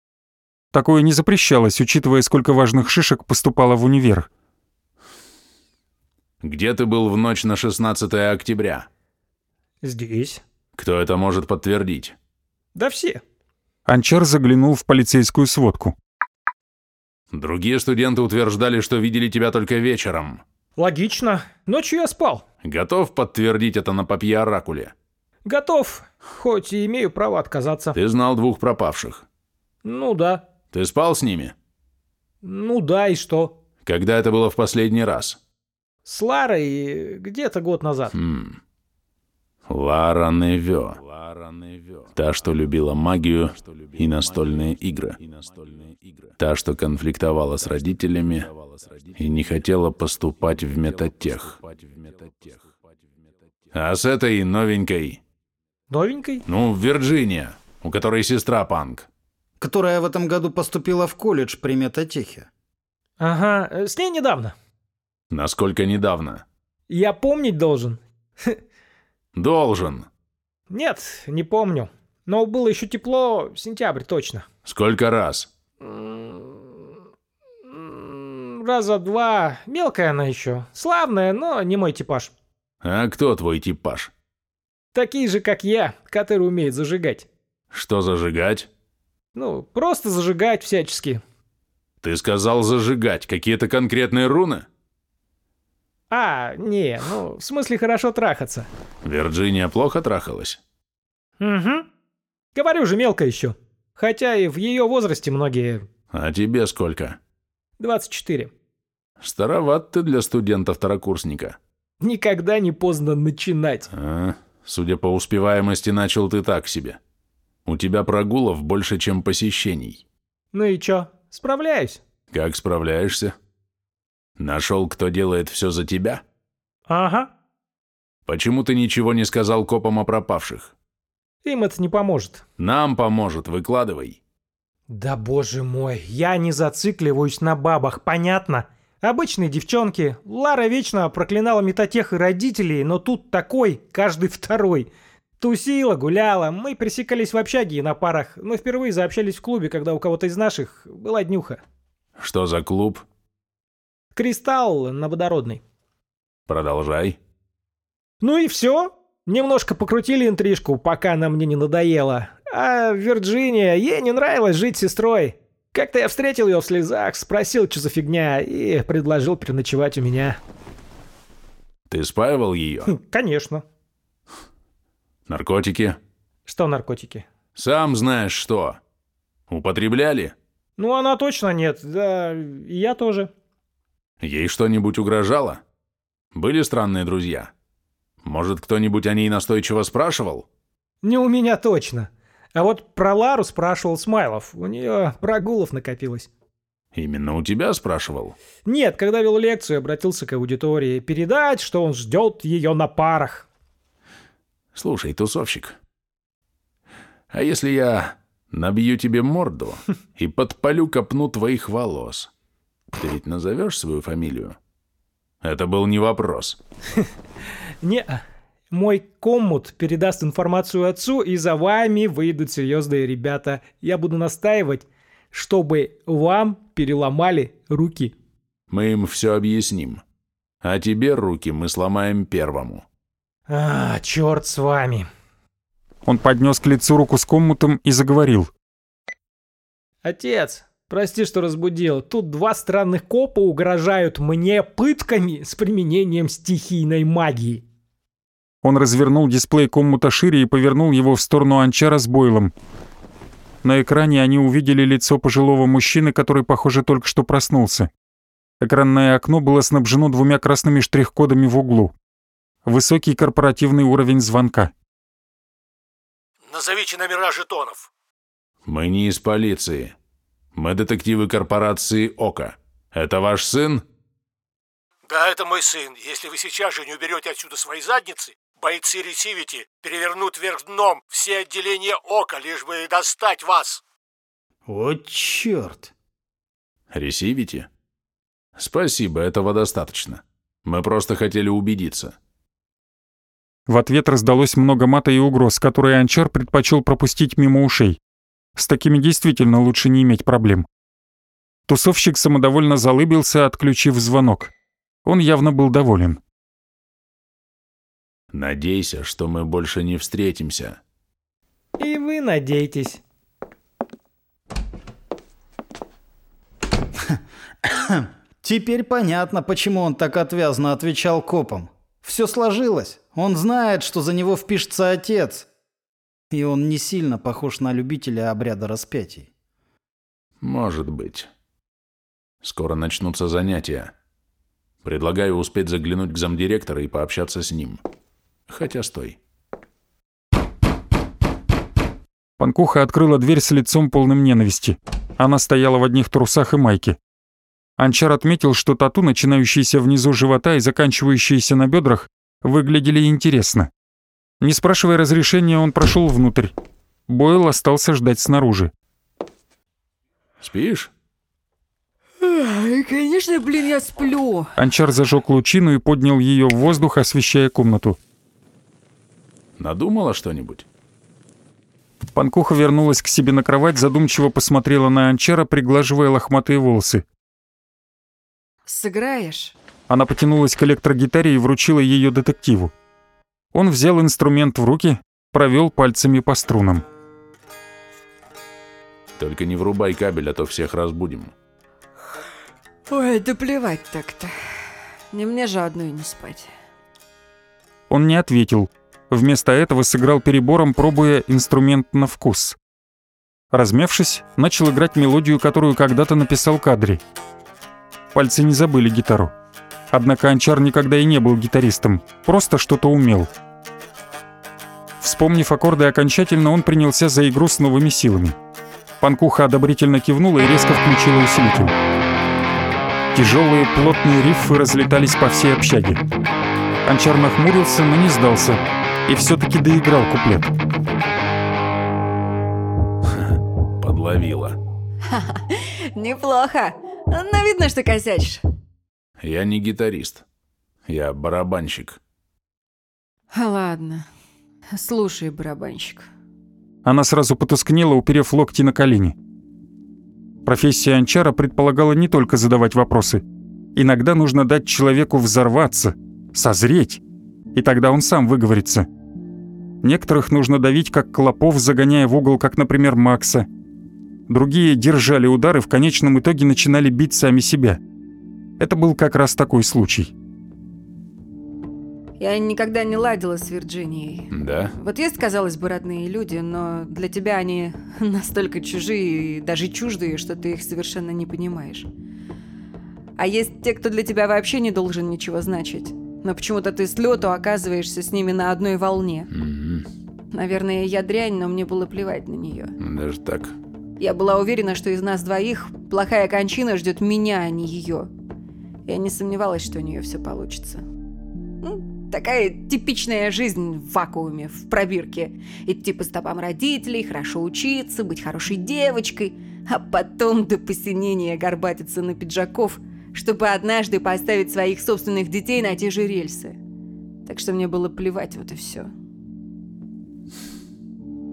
Такое не запрещалось, учитывая, сколько важных шишек поступало в универ. Где ты был в ночь на 16 октября? Здесь. Кто это может подтвердить? Да все. Анчар заглянул в полицейскую сводку. Другие студенты утверждали, что видели тебя только вечером. Логично. Ночью я спал. Готов подтвердить это на папье-оракуле? Готов, хоть и имею право отказаться. Ты знал двух пропавших? Ну да. Ты спал с ними? Ну да, и что? Когда это было в последний раз? С Ларой где-то год назад. Хм. Лара Невё. Та, что любила магию и настольные игры. Та, что конфликтовала с родителями и не хотела поступать в метатех. А с этой новенькой? Новенькой? Ну, Вирджиния, у которой сестра Панк. Которая в этом году поступила в колледж при метатехе. Ага, э, с ней недавно. Насколько недавно? Я помнить должен. Должен. Нет, не помню. Но было еще тепло, сентябрь точно. Сколько раз? Раза два. Мелкая она еще. Славная, но не мой типаж. А кто твой типаж? Такие же, как я, которые умеют зажигать. Что зажигать? Ну, просто зажигать всячески. Ты сказал зажигать. Какие-то конкретные руны? А, не, ну, в смысле хорошо трахаться. Вирджиния плохо трахалась? Угу. Говорю же, мелко еще. Хотя и в ее возрасте многие... А тебе сколько? 24. Староват ты для студента-второкурсника. Никогда не поздно начинать. А, судя по успеваемости, начал ты так себе. У тебя прогулов больше, чем посещений. Ну и чё, справляюсь. Как справляешься? Нашел, кто делает все за тебя? Ага. Почему ты ничего не сказал копам о пропавших? Им это не поможет. Нам поможет, выкладывай. Да боже мой, я не зацикливаюсь на бабах, понятно? Обычные девчонки. Лара вечно проклинала метатех и родителей, но тут такой, каждый второй. Тусила, гуляла, мы пересекались в общаге и на парах, но впервые заобщались в клубе, когда у кого-то из наших была днюха. Что за клуб? Кристалл на водородной. Продолжай. Ну и все. Немножко покрутили интрижку, пока она мне не надоела. А Вирджиния, ей не нравилось жить с сестрой. Как-то я встретил ее в слезах, спросил, что за фигня, и предложил переночевать у меня. Ты спаивал ее? Хм, конечно. Наркотики? Что наркотики? Сам знаешь что. Употребляли? Ну, она точно нет, да, я тоже. Ей что-нибудь угрожало? Были странные друзья? Может, кто-нибудь о ней настойчиво спрашивал? Не у меня точно. А вот про Лару спрашивал Смайлов. У нее прогулов накопилось. Именно у тебя спрашивал? Нет, когда вел лекцию, обратился к аудитории. Передать, что он ждет ее на парах. Слушай, тусовщик, а если я набью тебе морду и подпалю копну твоих волос, ты ведь назовешь свою фамилию? Это был не вопрос. Не, мой коммут передаст информацию отцу, и за вами выйдут серьезные ребята. Я буду настаивать, чтобы вам переломали руки. Мы им все объясним. А тебе руки мы сломаем первому. А, черт с вами. Он поднес к лицу руку с коммутом и заговорил. Отец, прости, что разбудил. Тут два странных копа угрожают мне пытками с применением стихийной магии. Он развернул дисплей коммута шире и повернул его в сторону анчара с бойлом. На экране они увидели лицо пожилого мужчины, который, похоже, только что проснулся. Экранное окно было снабжено двумя красными штрих-кодами в углу. Высокий корпоративный уровень звонка. Назовите номера жетонов. Мы не из полиции. Мы детективы корпорации «Ока». Это ваш сын? Да, это мой сын. Если вы сейчас же не уберете отсюда свои задницы, бойцы Ресивити перевернут вверх дном все отделения Ока, лишь бы достать вас. Вот черт. Ресивите? Спасибо, этого достаточно. Мы просто хотели убедиться. В ответ раздалось много мата и угроз, которые Анчар предпочел пропустить мимо ушей. С такими действительно лучше не иметь проблем. Тусовщик самодовольно залыбился, отключив звонок. Он явно был доволен. Надейся, что мы больше не встретимся. И вы надейтесь. Теперь понятно, почему он так отвязно отвечал копам. Все сложилось. Он знает, что за него впишется отец. И он не сильно похож на любителя обряда распятий. Может быть. Скоро начнутся занятия. Предлагаю успеть заглянуть к замдиректора и пообщаться с ним. Хотя стой. Панкуха открыла дверь с лицом полным ненависти. Она стояла в одних трусах и майке. Анчар отметил, что тату, начинающиеся внизу живота и заканчивающиеся на бедрах, выглядели интересно. Не спрашивая разрешения, он прошел внутрь. Бойл остался ждать снаружи. «Спишь?» «Конечно, блин, я сплю!» Анчар зажег лучину и поднял ее в воздух, освещая комнату. «Надумала что-нибудь?» Панкуха вернулась к себе на кровать, задумчиво посмотрела на Анчара, приглаживая лохматые волосы. «Сыграешь?» Она потянулась к электрогитаре и вручила ее детективу. Он взял инструмент в руки, провел пальцами по струнам. «Только не врубай кабель, а то всех разбудим». «Ой, да плевать так-то. Не мне же одной не спать». Он не ответил. Вместо этого сыграл перебором, пробуя инструмент на вкус. Размявшись, начал играть мелодию, которую когда-то написал Кадри. Пальцы не забыли гитару. Однако Анчар никогда и не был гитаристом, просто что-то умел. Вспомнив аккорды окончательно, он принялся за игру с новыми силами. Панкуха одобрительно кивнула и резко включила усилитель. Тяжелые плотные рифы разлетались по всей общаге. Анчар нахмурился, но не сдался, и все-таки доиграл куплет. Подловила. Неплохо. Но видно, что косячишь. Я не гитарист. Я барабанщик. Ладно. Слушай, барабанщик. Она сразу потускнела, уперев локти на колени. Профессия Анчара предполагала не только задавать вопросы. Иногда нужно дать человеку взорваться, созреть, и тогда он сам выговорится. Некоторых нужно давить как клопов, загоняя в угол, как, например, Макса. Другие держали удары, в конечном итоге начинали бить сами себя. Это был как раз такой случай. Я никогда не ладила с Вирджинией. Да? Вот есть, казалось бы, родные люди, но для тебя они настолько чужие и даже чуждые, что ты их совершенно не понимаешь. А есть те, кто для тебя вообще не должен ничего значить. Но почему-то ты с лету оказываешься с ними на одной волне. Угу. Наверное, я дрянь, но мне было плевать на нее. Даже так? Я была уверена, что из нас двоих плохая кончина ждет меня, а не ее. Я не сомневалась, что у нее все получится. Ну, такая типичная жизнь в вакууме, в пробирке. Идти по стопам родителей, хорошо учиться, быть хорошей девочкой, а потом до посинения горбатиться на пиджаков, чтобы однажды поставить своих собственных детей на те же рельсы. Так что мне было плевать, вот и все.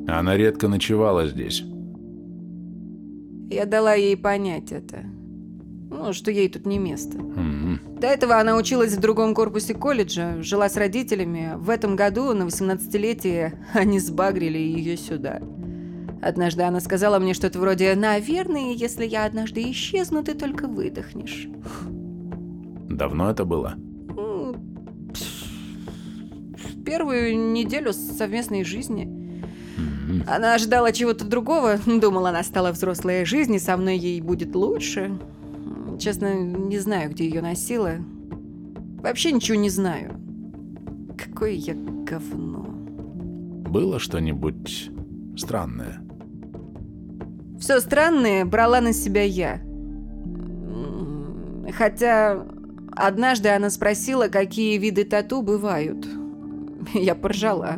Она редко ночевала здесь. Я дала ей понять это. Ну, что ей тут не место. Угу. До этого она училась в другом корпусе колледжа, жила с родителями. В этом году, на 18-летие, они сбагрили ее сюда. Однажды она сказала мне что-то вроде «Наверное, если я однажды исчезну, ты только выдохнешь». Давно это было? В первую неделю совместной жизни. Она ожидала чего-то другого, думала, она стала взрослая жизнь, и со мной ей будет лучше. Честно, не знаю, где ее носила. Вообще ничего не знаю. Какое я говно. Было что-нибудь странное? Все странное брала на себя я. Хотя однажды она спросила, какие виды тату бывают. Я поржала.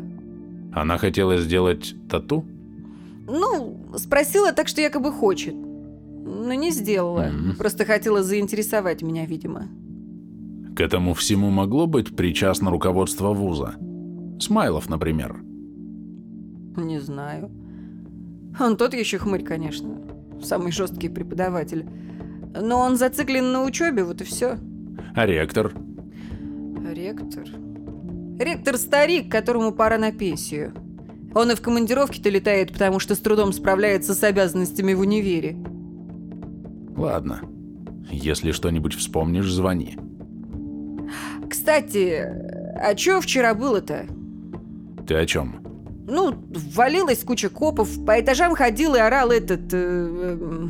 Она хотела сделать тату? Ну, спросила так, что якобы хочет. Но не сделала. Мгм. Просто хотела заинтересовать меня, видимо. К этому всему могло быть причастно руководство вуза. Смайлов, например. Не знаю. Он тот еще хмырь, конечно. Самый жесткий преподаватель. Но он зациклен на учебе, вот и все. А ректор? Ректор. Ректор старик, которому пора на пенсию. Он и в командировке-то летает, потому что с трудом справляется с обязанностями в универе. Ладно. Если что-нибудь вспомнишь, звони. Кстати, а чё вчера было-то? Ты о чем? Ну, ввалилась куча копов, по этажам ходил и орал этот... э,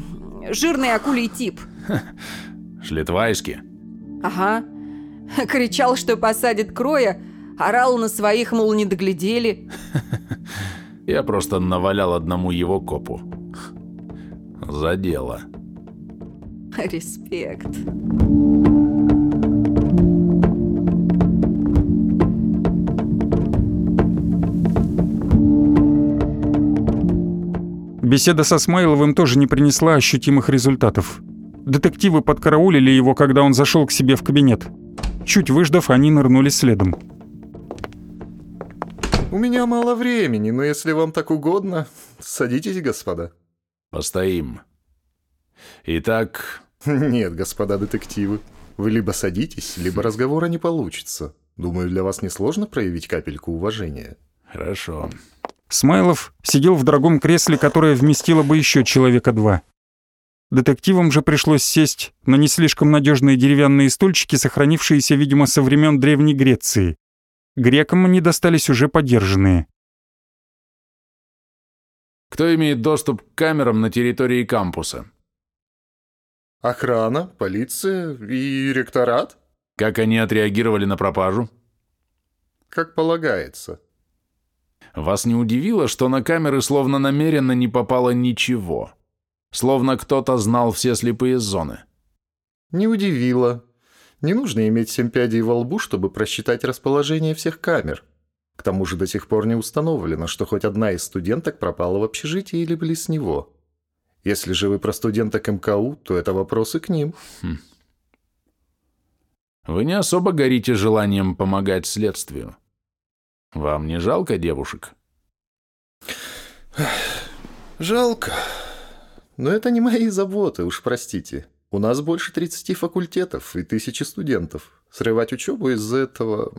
э, жирный акулий тип. Шлитвайски? Ага. Кричал, что посадит Кроя, орал на своих, мол, не доглядели. Я просто навалял одному его копу. За дело. Респект. Беседа со Смайловым тоже не принесла ощутимых результатов. Детективы подкараулили его, когда он зашел к себе в кабинет. Чуть выждав, они нырнули следом. У меня мало времени, но если вам так угодно, садитесь, господа. Постоим. Итак... Нет, господа детективы. Вы либо садитесь, либо разговора не получится. Думаю, для вас несложно проявить капельку уважения. Хорошо. Смайлов сидел в дорогом кресле, которое вместило бы еще человека два. Детективам же пришлось сесть на не слишком надежные деревянные стульчики, сохранившиеся, видимо, со времен Древней Греции. Грекам они достались уже подержанные. Кто имеет доступ к камерам на территории кампуса? Охрана, полиция и ректорат? Как они отреагировали на пропажу? Как полагается. Вас не удивило, что на камеры словно намеренно не попало ничего? Словно кто-то знал все слепые зоны? Не удивило. Не нужно иметь семь пядей во лбу, чтобы просчитать расположение всех камер. К тому же до сих пор не установлено, что хоть одна из студенток пропала в общежитии или близ него. Если же вы про студенток МКУ, то это вопросы к ним. Хм. Вы не особо горите желанием помогать следствию. Вам не жалко девушек? Жалко. Но это не мои заботы, уж простите. У нас больше 30 факультетов и тысячи студентов. Срывать учебу из-за этого...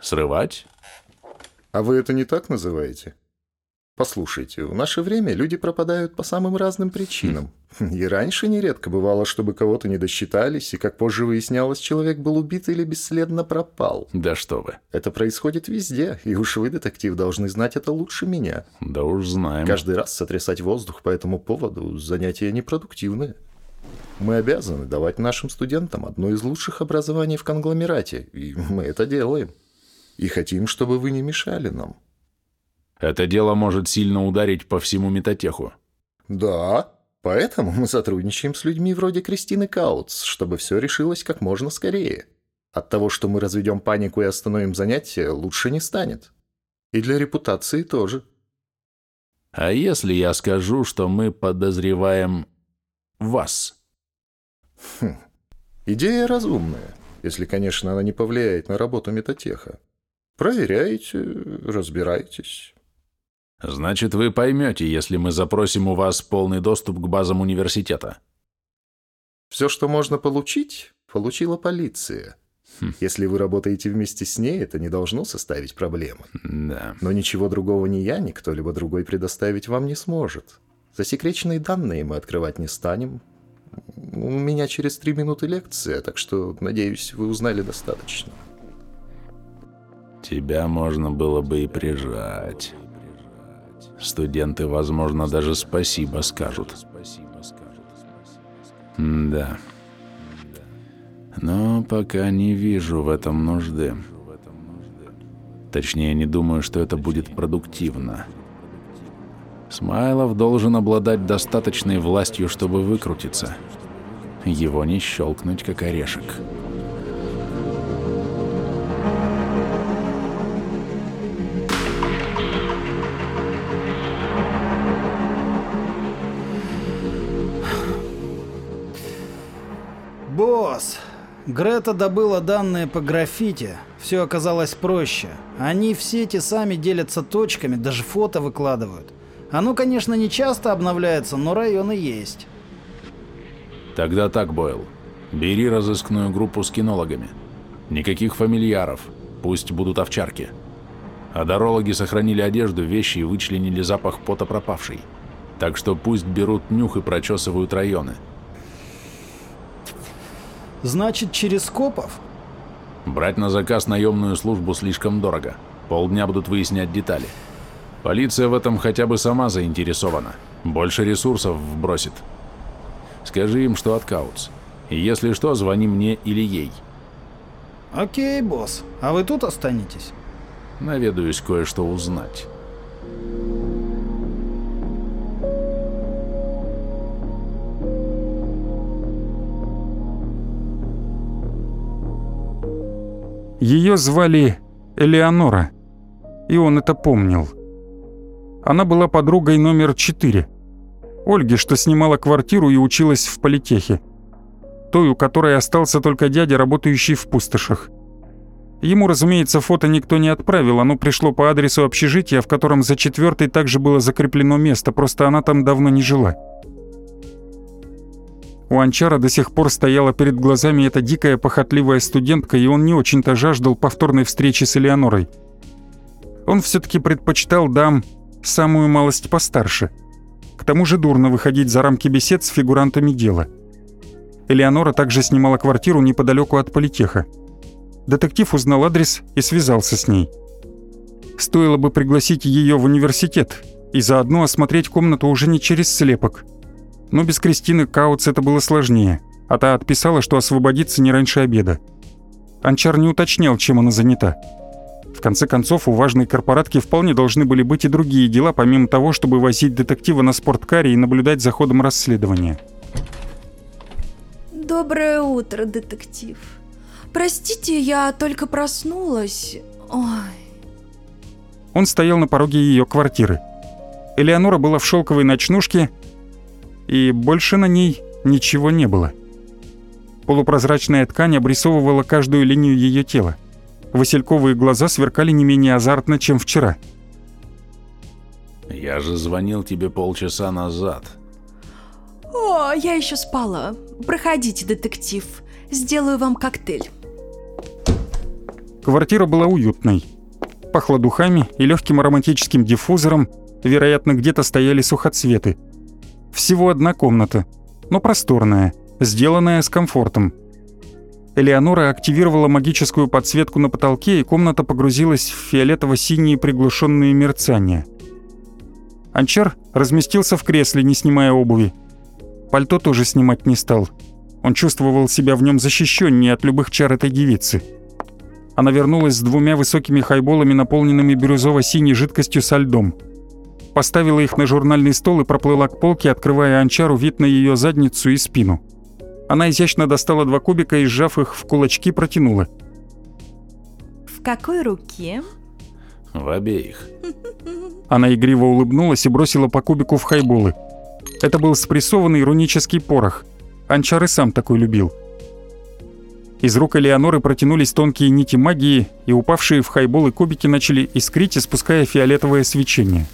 Срывать? А вы это не так называете? Послушайте, в наше время люди пропадают по самым разным причинам. И раньше нередко бывало, чтобы кого-то не досчитались, и, как позже выяснялось, человек был убит или бесследно пропал. Да что вы. Это происходит везде, и уж вы, детектив, должны знать это лучше меня. Да уж знаем. Каждый раз сотрясать воздух по этому поводу – занятие непродуктивное. Мы обязаны давать нашим студентам одно из лучших образований в конгломерате, и мы это делаем. И хотим, чтобы вы не мешали нам. Это дело может сильно ударить по всему метатеху. Да, поэтому мы сотрудничаем с людьми вроде Кристины Каутс, чтобы все решилось как можно скорее. От того, что мы разведем панику и остановим занятия, лучше не станет. И для репутации тоже. А если я скажу, что мы подозреваем вас? Хм. Идея разумная, если, конечно, она не повлияет на работу метатеха. Проверяйте, разбирайтесь. Значит, вы поймете, если мы запросим у вас полный доступ к базам университета. Все, что можно получить, получила полиция. Хм. Если вы работаете вместе с ней, это не должно составить проблемы. Да. Но ничего другого ни я, ни кто-либо другой предоставить вам не сможет. Засекреченные данные мы открывать не станем. У меня через три минуты лекция, так что, надеюсь, вы узнали достаточно. Тебя можно было бы и прижать. Студенты, возможно, даже спасибо скажут. Да. Но пока не вижу в этом нужды. Точнее, не думаю, что это будет продуктивно. Смайлов должен обладать достаточной властью, чтобы выкрутиться. Его не щелкнуть, как орешек. Грета добыла данные по граффити. Все оказалось проще. Они в сети сами делятся точками, даже фото выкладывают. Оно, конечно, не часто обновляется, но районы есть. Тогда так, Бойл. Бери разыскную группу с кинологами. Никаких фамильяров. Пусть будут овчарки. Адорологи сохранили одежду, вещи и вычленили запах пота пропавшей. Так что пусть берут нюх и прочесывают районы. Значит, через копов? Брать на заказ наемную службу слишком дорого. Полдня будут выяснять детали. Полиция в этом хотя бы сама заинтересована. Больше ресурсов вбросит. Скажи им, что от Каутс. И если что, звони мне или ей. Окей, босс. А вы тут останетесь? Наведаюсь кое-что узнать. Ее звали Элеонора, и он это помнил. Она была подругой номер четыре. Ольги, что снимала квартиру и училась в политехе. Той, у которой остался только дядя, работающий в пустошах. Ему, разумеется, фото никто не отправил, оно пришло по адресу общежития, в котором за четвертой также было закреплено место, просто она там давно не жила. У Анчара до сих пор стояла перед глазами эта дикая похотливая студентка, и он не очень-то жаждал повторной встречи с Элеонорой. Он все-таки предпочитал дам самую малость постарше. К тому же дурно выходить за рамки бесед с фигурантами дела. Элеонора также снимала квартиру неподалеку от политеха. Детектив узнал адрес и связался с ней. Стоило бы пригласить ее в университет и заодно осмотреть комнату уже не через слепок – но без Кристины Каутс это было сложнее, а та отписала, что освободится не раньше обеда. Анчар не уточнял, чем она занята. В конце концов, у важной корпоратки вполне должны были быть и другие дела, помимо того, чтобы возить детектива на спорткаре и наблюдать за ходом расследования. Доброе утро, детектив. Простите, я только проснулась. Ой. Он стоял на пороге ее квартиры. Элеонора была в шелковой ночнушке, и больше на ней ничего не было. Полупрозрачная ткань обрисовывала каждую линию ее тела. Васильковые глаза сверкали не менее азартно, чем вчера. «Я же звонил тебе полчаса назад». «О, я еще спала. Проходите, детектив. Сделаю вам коктейль». Квартира была уютной. Пахло духами и легким ароматическим диффузором, вероятно, где-то стояли сухоцветы – всего одна комната, но просторная, сделанная с комфортом. Элеонора активировала магическую подсветку на потолке, и комната погрузилась в фиолетово-синие приглушенные мерцания. Анчар разместился в кресле, не снимая обуви. Пальто тоже снимать не стал. Он чувствовал себя в нем защищеннее от любых чар этой девицы. Она вернулась с двумя высокими хайболами, наполненными бирюзово-синей жидкостью со льдом поставила их на журнальный стол и проплыла к полке, открывая Анчару вид на ее задницу и спину. Она изящно достала два кубика и, сжав их в кулачки, протянула. «В какой руке?» «В обеих». Она игриво улыбнулась и бросила по кубику в хайболы. Это был спрессованный рунический порох. Анчар и сам такой любил. Из рук Элеоноры протянулись тонкие нити магии, и упавшие в хайболы кубики начали искрить, испуская фиолетовое свечение.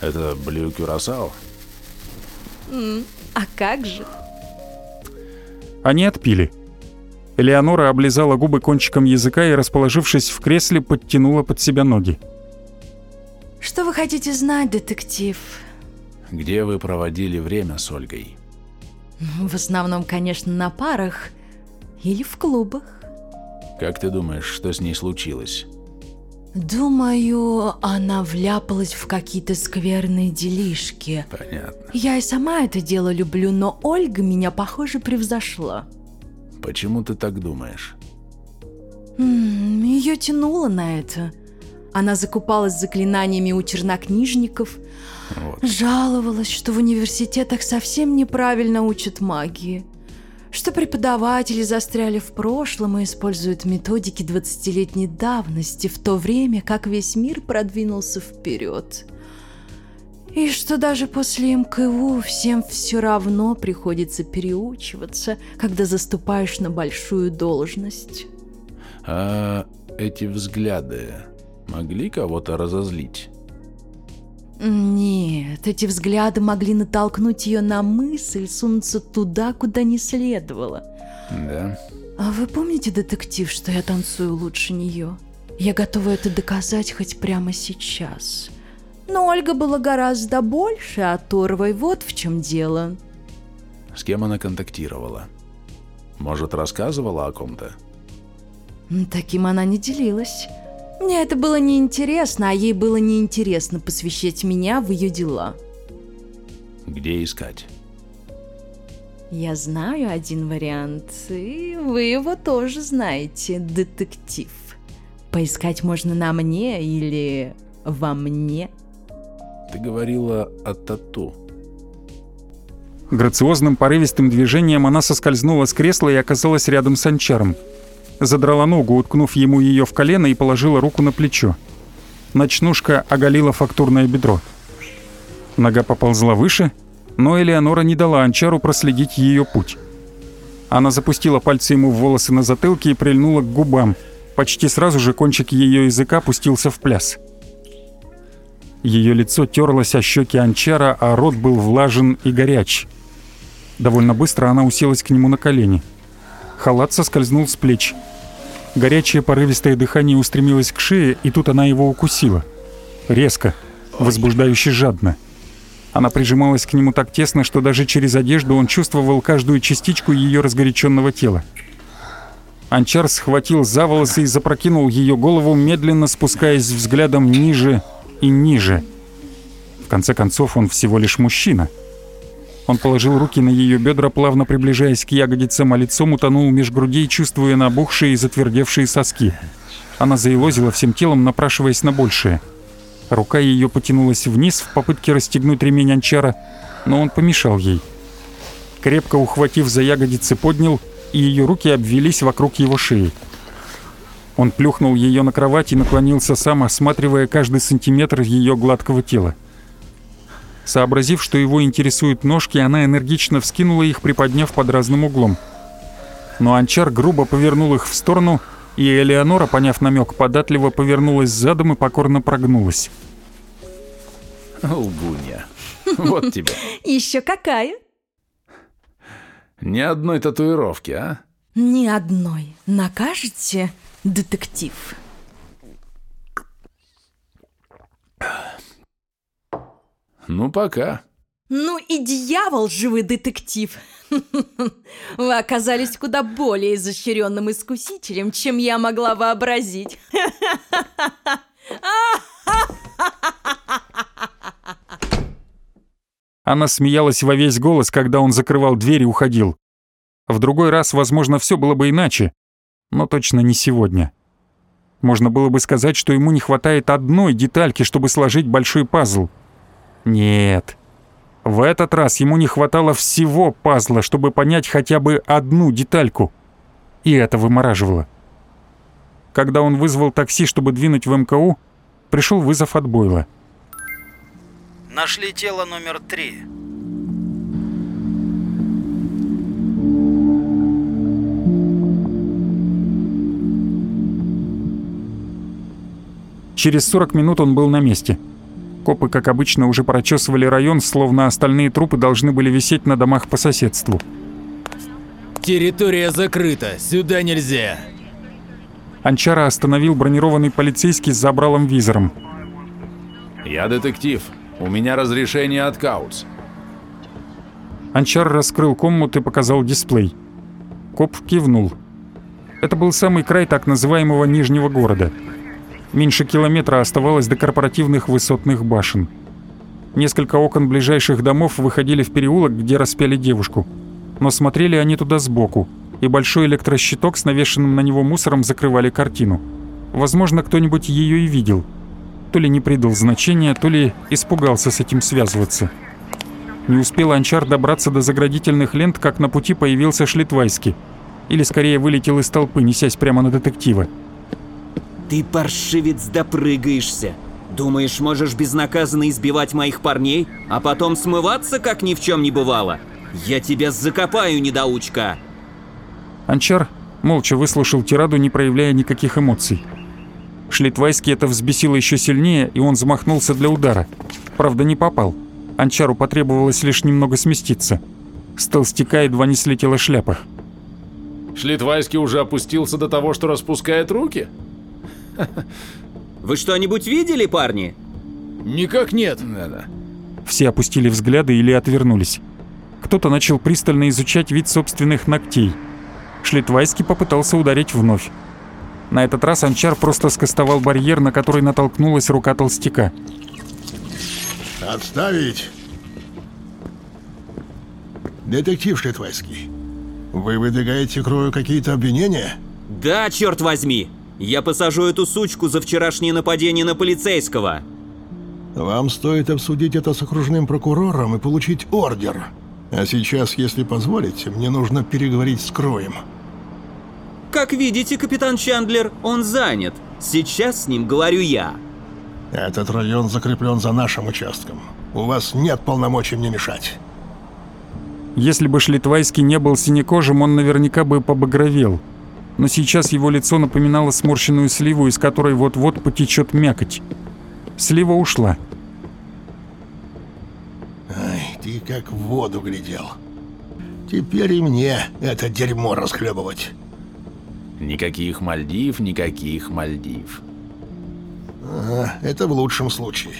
Это Блю Кюрасао? Mm, а как же? Они отпили. Элеонора облизала губы кончиком языка и, расположившись в кресле, подтянула под себя ноги. Что вы хотите знать, детектив? Где вы проводили время с Ольгой? В основном, конечно, на парах или в клубах. Как ты думаешь, что с ней случилось? Думаю, она вляпалась в какие-то скверные делишки. Понятно. Я и сама это дело люблю, но Ольга меня, похоже, превзошла. Почему ты так думаешь? Ее тянуло на это. Она закупалась заклинаниями у чернокнижников, вот. жаловалась, что в университетах совсем неправильно учат магии что преподаватели застряли в прошлом и используют методики 20-летней давности, в то время как весь мир продвинулся вперед. И что даже после МКУ всем все равно приходится переучиваться, когда заступаешь на большую должность. А эти взгляды могли кого-то разозлить? Нет, эти взгляды могли натолкнуть ее на мысль сунуться туда, куда не следовало. Да. А вы помните, детектив, что я танцую лучше нее? Я готова это доказать хоть прямо сейчас. Но Ольга была гораздо больше, а Торвой вот в чем дело. С кем она контактировала? Может, рассказывала о ком-то? Таким она не делилась. Мне это было неинтересно, а ей было неинтересно посвящать меня в ее дела. Где искать? Я знаю один вариант, и вы его тоже знаете, детектив. Поискать можно на мне или во мне. Ты говорила о тату. Грациозным порывистым движением она соскользнула с кресла и оказалась рядом с Анчаром. Задрала ногу, уткнув ему ее в колено и положила руку на плечо. Ночнушка оголила фактурное бедро. Нога поползла выше, но Элеонора не дала Анчару проследить ее путь. Она запустила пальцы ему в волосы на затылке и прильнула к губам. Почти сразу же кончик ее языка пустился в пляс. Ее лицо терлось о щеки Анчара, а рот был влажен и горяч. Довольно быстро она уселась к нему на колени. Халат соскользнул с плеч. Горячее порывистое дыхание устремилось к шее, и тут она его укусила. Резко, возбуждающе жадно. Она прижималась к нему так тесно, что даже через одежду он чувствовал каждую частичку ее разгоряченного тела. Анчар схватил за волосы и запрокинул ее голову, медленно спускаясь взглядом ниже и ниже. В конце концов, он всего лишь мужчина. Он положил руки на ее бедра, плавно приближаясь к ягодицам, а лицом утонул меж грудей, чувствуя набухшие и затвердевшие соски. Она заилозила всем телом, напрашиваясь на большее. Рука ее потянулась вниз в попытке расстегнуть ремень анчара, но он помешал ей. Крепко ухватив за ягодицы, поднял, и ее руки обвелись вокруг его шеи. Он плюхнул ее на кровать и наклонился сам, осматривая каждый сантиметр ее гладкого тела. Сообразив, что его интересуют ножки, она энергично вскинула их, приподняв под разным углом. Но Анчар грубо повернул их в сторону, и Элеонора, поняв намек, податливо повернулась задом и покорно прогнулась. Лгунья. Вот тебе. Еще какая? Ни одной татуировки, а? Ни одной. Накажете, детектив? Ну, пока. Ну и дьявол же вы, детектив. Вы оказались куда более изощренным искусителем, чем я могла вообразить. Она смеялась во весь голос, когда он закрывал дверь и уходил. В другой раз, возможно, все было бы иначе, но точно не сегодня. Можно было бы сказать, что ему не хватает одной детальки, чтобы сложить большой пазл. Нет. В этот раз ему не хватало всего пазла, чтобы понять хотя бы одну детальку. И это вымораживало. Когда он вызвал такси, чтобы двинуть в МКУ, пришел вызов от Бойла. Нашли тело номер три. Через 40 минут он был на месте. Копы, как обычно, уже прочесывали район, словно остальные трупы должны были висеть на домах по соседству. Территория закрыта, сюда нельзя. Анчара остановил бронированный полицейский с забралом-визором. Я детектив. У меня разрешение от Каутс. Анчар раскрыл коммут и показал дисплей. Коп кивнул. Это был самый край так называемого Нижнего города. Меньше километра оставалось до корпоративных высотных башен. Несколько окон ближайших домов выходили в переулок, где распяли девушку. Но смотрели они туда сбоку, и большой электрощиток с навешенным на него мусором закрывали картину. Возможно, кто-нибудь ее и видел. То ли не придал значения, то ли испугался с этим связываться. Не успел Анчар добраться до заградительных лент, как на пути появился Шлитвайский. Или скорее вылетел из толпы, несясь прямо на детектива. Ты, паршивец, допрыгаешься. Думаешь, можешь безнаказанно избивать моих парней, а потом смываться, как ни в чем не бывало? Я тебя закопаю, недоучка!» Анчар молча выслушал тираду, не проявляя никаких эмоций. Шлитвайский это взбесило еще сильнее, и он замахнулся для удара. Правда, не попал. Анчару потребовалось лишь немного сместиться. С толстяка едва не слетела шляпа. Шлитвайский уже опустился до того, что распускает руки? Вы что-нибудь видели, парни? Никак нет. Да-да. Все опустили взгляды или отвернулись. Кто-то начал пристально изучать вид собственных ногтей. Шлитвайский попытался ударить вновь. На этот раз Анчар просто скостовал барьер, на который натолкнулась рука толстяка. Отставить! Детектив Шлитвайский, вы выдвигаете Крою какие-то обвинения? Да, черт возьми! Я посажу эту сучку за вчерашнее нападение на полицейского. Вам стоит обсудить это с окружным прокурором и получить ордер. А сейчас, если позволите, мне нужно переговорить с Кроем. Как видите, капитан Чандлер, он занят. Сейчас с ним говорю я. Этот район закреплен за нашим участком. У вас нет полномочий мне мешать. Если бы Шлитвайский не был синекожим, он наверняка бы побагровел. Но сейчас его лицо напоминало сморщенную сливу, из которой вот-вот потечет мякоть. Слива ушла. Ай, ты как в воду глядел. Теперь и мне это дерьмо расхлебывать. Никаких Мальдив, никаких Мальдив. Ага, это в лучшем случае.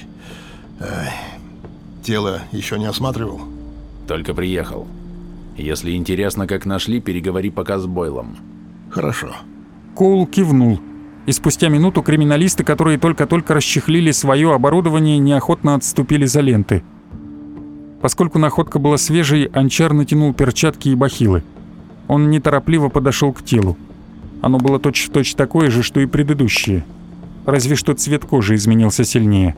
Ай, тело еще не осматривал? Только приехал. Если интересно, как нашли, переговори пока с Бойлом. Хорошо. Коул кивнул. И спустя минуту криминалисты, которые только-только расчехлили свое оборудование, неохотно отступили за ленты. Поскольку находка была свежей, Анчар натянул перчатки и бахилы. Он неторопливо подошел к телу. Оно было точь-в-точь -точь такое же, что и предыдущее. Разве что цвет кожи изменился сильнее.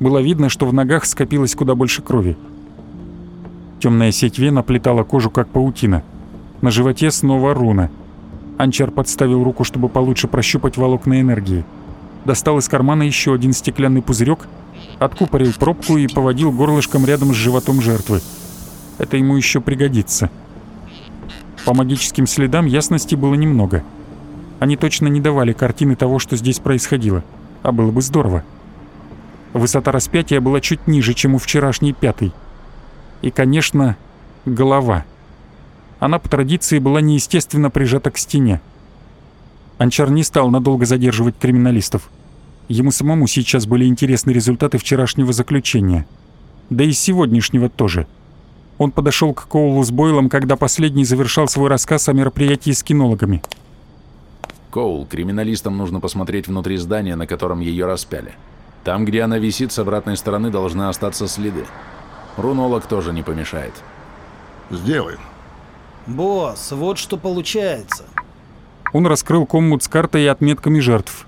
Было видно, что в ногах скопилось куда больше крови. Темная сеть вен оплетала кожу, как паутина. На животе снова руна. Анчар подставил руку, чтобы получше прощупать волокна энергии. Достал из кармана еще один стеклянный пузырек, откупорил пробку и поводил горлышком рядом с животом жертвы. Это ему еще пригодится. По магическим следам ясности было немного. Они точно не давали картины того, что здесь происходило. А было бы здорово. Высота распятия была чуть ниже, чем у вчерашней пятой. И, конечно, голова. Она по традиции была неестественно прижата к стене. Анчар не стал надолго задерживать криминалистов. Ему самому сейчас были интересны результаты вчерашнего заключения. Да и сегодняшнего тоже. Он подошел к Коулу с Бойлом, когда последний завершал свой рассказ о мероприятии с кинологами. Коул, криминалистам нужно посмотреть внутри здания, на котором ее распяли. Там, где она висит, с обратной стороны должны остаться следы. Рунолог тоже не помешает. Сделаем. Босс, вот что получается. Он раскрыл коммут с картой и отметками жертв.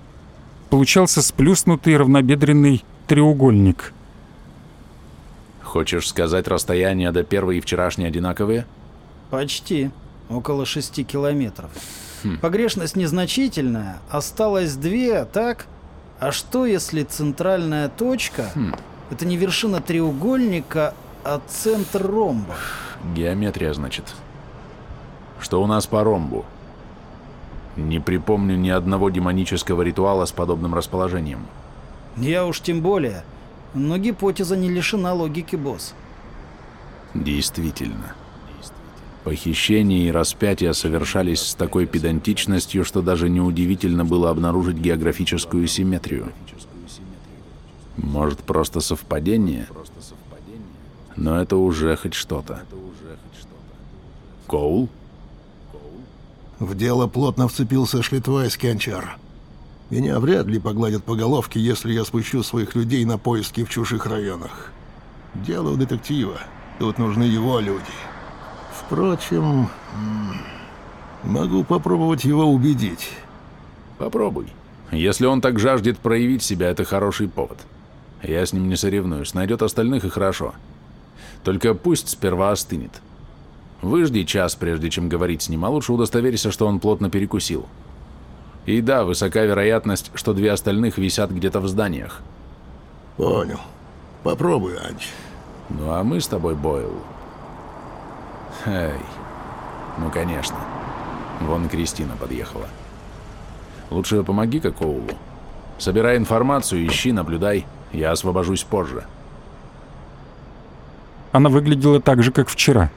Получался сплюснутый равнобедренный треугольник. Хочешь сказать, расстояние до первой и вчерашней одинаковые? Почти. Около шести километров. Хм. Погрешность незначительная. Осталось две, так? А что, если центральная точка Хм. это не вершина треугольника, а центр ромба? Геометрия, значит. Что у нас по ромбу? Не припомню ни одного демонического ритуала с подобным расположением. Я уж тем более. Но гипотеза не лишена логики, босс. Действительно. Похищения и распятия совершались с такой педантичностью, что даже неудивительно было обнаружить географическую симметрию. Может, просто совпадение? Но это уже хоть что-то. Коул? В дело плотно вцепился Шлитвайский анчар. Меня вряд ли погладят по головке, если я спущу своих людей на поиски в чужих районах. Дело у детектива. Тут нужны его люди. Впрочем, могу попробовать его убедить. Попробуй. Если он так жаждет проявить себя, это хороший повод. Я с ним не соревнуюсь. Найдет остальных и хорошо. Только пусть сперва остынет. Выжди час, прежде чем говорить с ним, а лучше удостоверься, что он плотно перекусил. И да, высока вероятность, что две остальных висят где-то в зданиях. Понял. Попробуй, Анч. Ну а мы с тобой, Бойл. Эй, ну конечно. Вон Кристина подъехала. Лучше помоги-ка Коулу. Собирай информацию, ищи, наблюдай. Я освобожусь позже. Она выглядела так же, как вчера.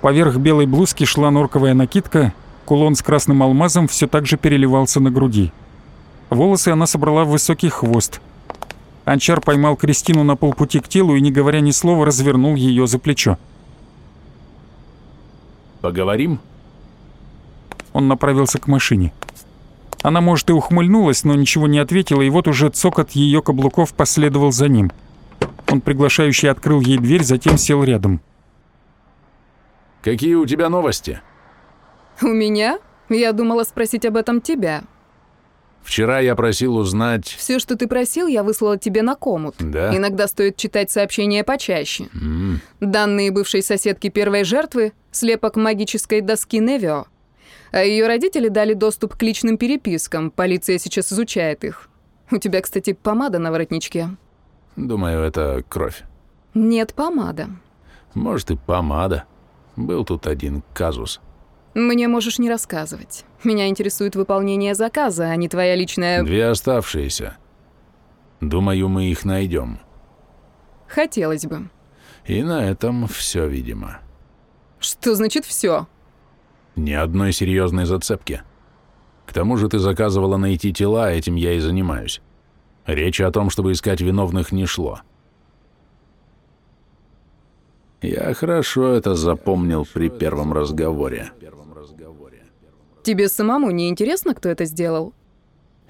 Поверх белой блузки шла норковая накидка, кулон с красным алмазом все так же переливался на груди. Волосы она собрала в высокий хвост. Анчар поймал Кристину на полпути к телу и, не говоря ни слова, развернул ее за плечо. «Поговорим?» Он направился к машине. Она, может, и ухмыльнулась, но ничего не ответила, и вот уже цокот ее каблуков последовал за ним. Он приглашающий открыл ей дверь, затем сел рядом. «Какие у тебя новости?» У меня? Я думала спросить об этом тебя. Вчера я просил узнать... Все, что ты просил, я выслала тебе на комут. Да? Иногда стоит читать сообщения почаще. М, Данные бывшей соседки первой жертвы — слепок магической доски Невио. А ее родители дали доступ к личным перепискам. Полиция сейчас изучает их. У тебя, кстати, помада на воротничке. Думаю, это кровь. Нет, помада. Может и помада. Был тут один казус. Мне можешь не рассказывать. Меня интересует выполнение заказа, а не твоя личная... Две оставшиеся. Думаю, мы их найдем. Хотелось бы. И на этом все, видимо. Что значит все? Ни одной серьезной зацепки. К тому же ты заказывала найти тела, этим я и занимаюсь. Речи о том, чтобы искать виновных, не шло. Я хорошо это запомнил при первом разговоре. Тебе самому не интересно, кто это сделал?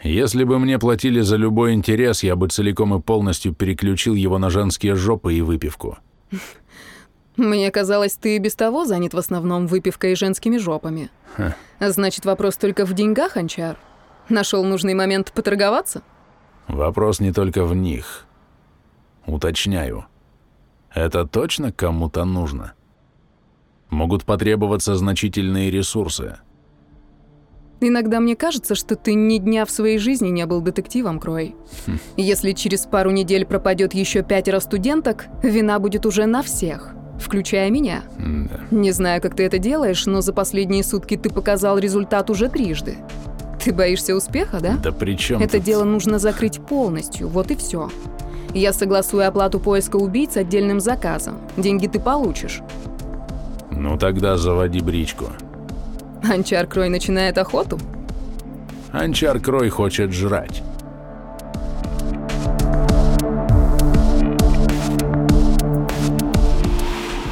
Если бы мне платили за любой интерес, я бы целиком и полностью переключил его на женские жопы и выпивку. Мне казалось, ты и без того занят в основном выпивкой и женскими жопами. Ха. Значит, вопрос только в деньгах, Анчар? Нашел нужный момент поторговаться? Вопрос не только в них. Уточняю. Это точно кому-то нужно? Могут потребоваться значительные ресурсы. Иногда мне кажется, что ты ни дня в своей жизни не был детективом, Крой. Хм. Если через пару недель пропадет еще пятеро студенток, вина будет уже на всех, включая меня. Да. Не знаю, как ты это делаешь, но за последние сутки ты показал результат уже трижды. Ты боишься успеха, да? Да при чем Это тут- дело нужно закрыть полностью, вот и все. Я согласую оплату поиска убийц отдельным заказом. Деньги ты получишь. Ну тогда заводи бричку. Анчар Крой начинает охоту? Анчар Крой хочет жрать.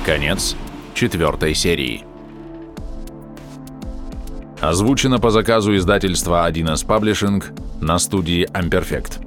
Конец четвертой серии. Озвучено по заказу издательства 1С Publishing на студии Amperfect.